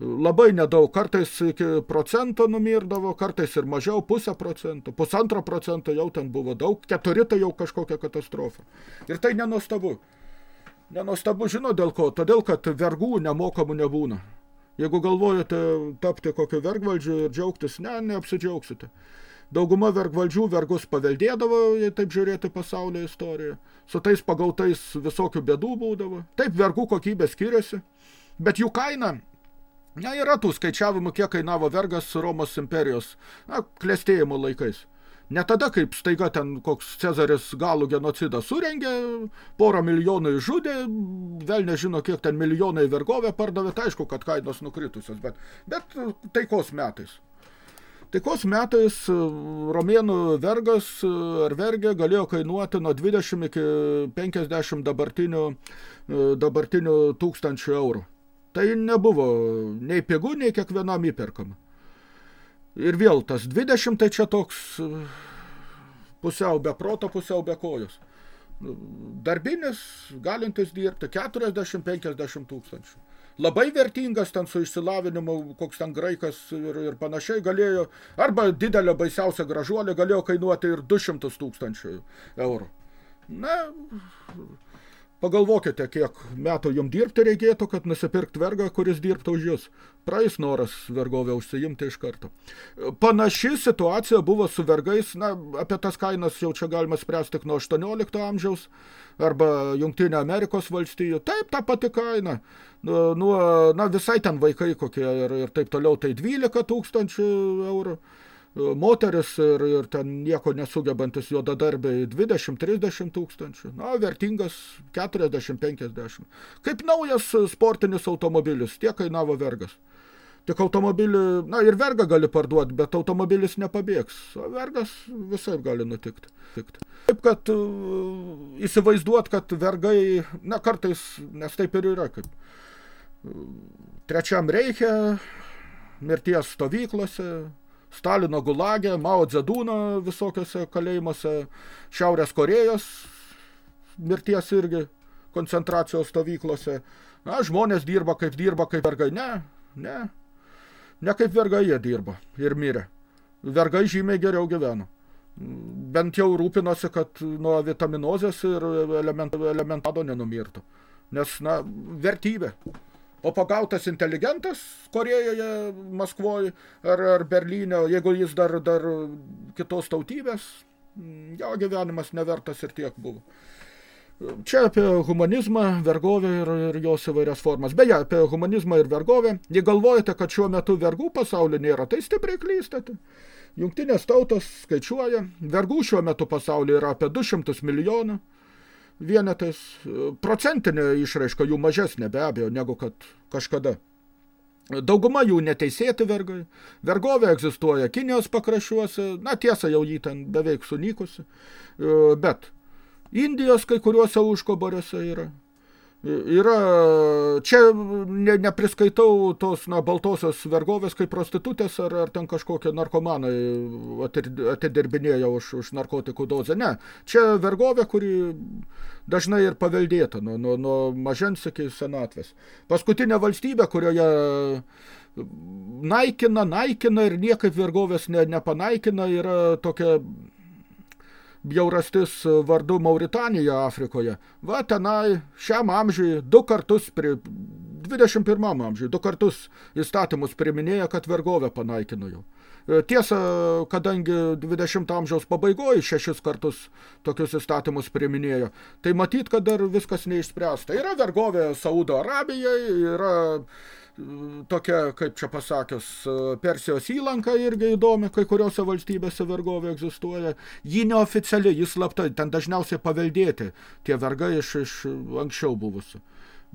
labai nedaug, kartais iki procento numirdavo, kartais ir mažiau, pusę procento, pusantro procento jau ten buvo daug, keturi tai jau kažkokia katastrofa. Ir tai nenuostabu. Nenuostabu žino dėl ko, todėl kad vergų nemokamų nebūna. Jeigu galvojate tapti kokiu vergvaldžiu ir džiaugtis, ne, neapsidžiaugsite. Dauguma vergvaldžių vergus paveldėdavo, jei taip žiūrėti pasaulio istoriją. Su tais pagautais visokių bėdų būdavo. Taip, vergų kokybė skiriasi, bet jų kaina Ne, yra tų skaičiavimų, kiek kainavo vergas Romos imperijos na, klėstėjimo laikais. Ne tada, kaip staiga ten koks Cezaris galų genocidą surengė, porą milijonų žudė, vėl nežino, kiek ten milijonai vergovę pardavė, tai aišku, kad kainos nukritusios, bet, bet taikos metais. Taikos metais romėnų vergas ar vergė galėjo kainuoti nuo 20 iki 50 dabartinių, dabartinių tūkstančių eurų. Tai nebuvo nei pigų, nei kiekvienam įperkama. Ir vėl tas 20 tai čia toks e, pusiau be proto, pusiau be kojos. Darbinis, galintis dirbti 40-50 tūkstančių. Labai vertingas ten su išsilavinimu, koks ten graikas ir, ir panašiai galėjo, arba didelė baisiausia gražuolė galėjo kainuoti ir 200 tūkstančių eurų. Na, Pagalvokite, kiek metų jums dirbti reikėtų, kad nusipirkt vergą, kuris dirbtų už jūs. Praeis noras vergovę užsiimti iš karto. Panaši situacija buvo su vergais, na, apie tas kainas jau čia galima spręsti tik nuo 18 amžiaus, arba Jungtinė Amerikos valstijų. Taip, ta pati kaina. Nuo, na, visai ten vaikai kokie ir, ir taip toliau, tai 12 tūkstančių eurų moteris ir, ir ten nieko nesugebantis juodadarbiai 20-30 tūkstančių, na, vertingas 40-50. Kaip naujas sportinis automobilis, tiek kainavo vergas. Tik automobilį, na ir vergą gali parduoti, bet automobilis nepabėgs. O vergas visai gali nutikti. Taip, kad uh, įsivaizduot, kad vergai, na kartais, nes taip ir yra, kaip uh, trečiam reikia, mirties stovyklose, Stalino gulagė, Mao Dzedūno visokiose kalėjimuose, Šiaurės Korejos mirties irgi koncentracijos stovyklose. Na, žmonės dirba kaip dirba, kaip vergai. Ne, ne. Ne kaip vergai jie dirba ir mirė. Vergai žymiai geriau gyveno. Bent jau rūpinosi, kad nuo vitaminozės ir element, elementado nenumirtų. Nes, na, vertybė. O pagautas inteligentas Korejoje, Maskvoje ar, ar Berlyne, jeigu jis dar, dar kitos tautybės, jo gyvenimas nevertas ir tiek buvo. Čia apie humanizmą, vergovę ir, ir jos įvairias formas. Beje, apie humanizmą ir vergovę. Jei galvojate, kad šiuo metu vergų pasaulio nėra, tai stipriai klystate. Jungtinės tautos skaičiuoja, vergų šiuo metu pasaulyje yra apie 200 milijonų vienetais. Procentinė išraiška jų mažesnė be abejo negu kad kažkada. Dauguma jų neteisėti vergai. Vergovė egzistuoja Kinijos pakraščiuose, na tiesa jau jį ten beveik sunykusi, bet Indijos kai kuriuose užkoboriuose yra. Yra, čia ne, nepriskaitau tos na, baltosios vergovės kaip prostitutės ar, ar ten kažkokie narkomanai atidirbinėja už, už narkotikų dozę. Ne, čia vergovė, kuri dažnai ir paveldėta nuo, nuo, nuo mažens iki senatvės. Paskutinė valstybė, kurioje naikina, naikina ir niekaip vergovės ne, nepanaikina, yra tokia bjaurastis vardu Mauritanija Afrikoje. Va, tenai šiam amžiui du kartus, prie, 21 amžiui, du kartus įstatymus priminėja, kad vergovę panaikino jau. E, tiesa, kadangi 20 amžiaus pabaigoje šešis kartus tokius įstatymus priminėjo, tai matyt, kad dar viskas neišspręsta. Yra vergovė Saudo Arabijai, yra tokia, kaip čia pasakius, Persijos įlanka irgi įdomi, kai kuriuose valstybėse vergovė egzistuoja. Ji neoficiali, jis slapta, ten dažniausiai paveldėti tie vergai iš, iš anksčiau buvusių.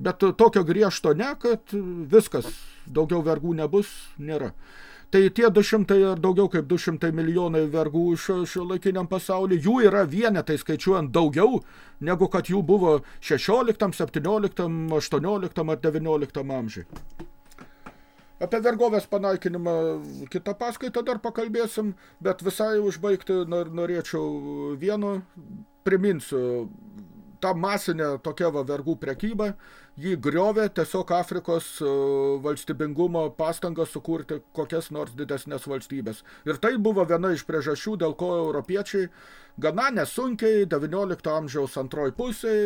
Bet tokio griežto ne, kad viskas, daugiau vergų nebus, nėra. Tai tie 200 ar daugiau kaip 200 milijonai vergų šio, šio laikiniam pasaulyje, jų yra vienetai skaičiuojant daugiau, negu kad jų buvo 16, 17, 18 ar 19 amžiai. Apie vergovės panaikinimą kitą paskaitą dar pakalbėsim, bet visai užbaigti nor, norėčiau vienu, priminsiu, ta masinė tokia va vergų prekyba, jį griovė tiesiog Afrikos e, valstybingumo pastangas sukurti kokias nors didesnės valstybės. Ir tai buvo viena iš priežasčių, dėl ko europiečiai gana nesunkiai 19 amžiaus antroj pusėj,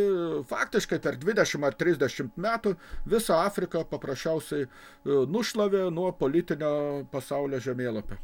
faktiškai per 20 ar 30 metų visą Afriką paprasčiausiai e, nušlavė nuo politinio pasaulio žemėlapio.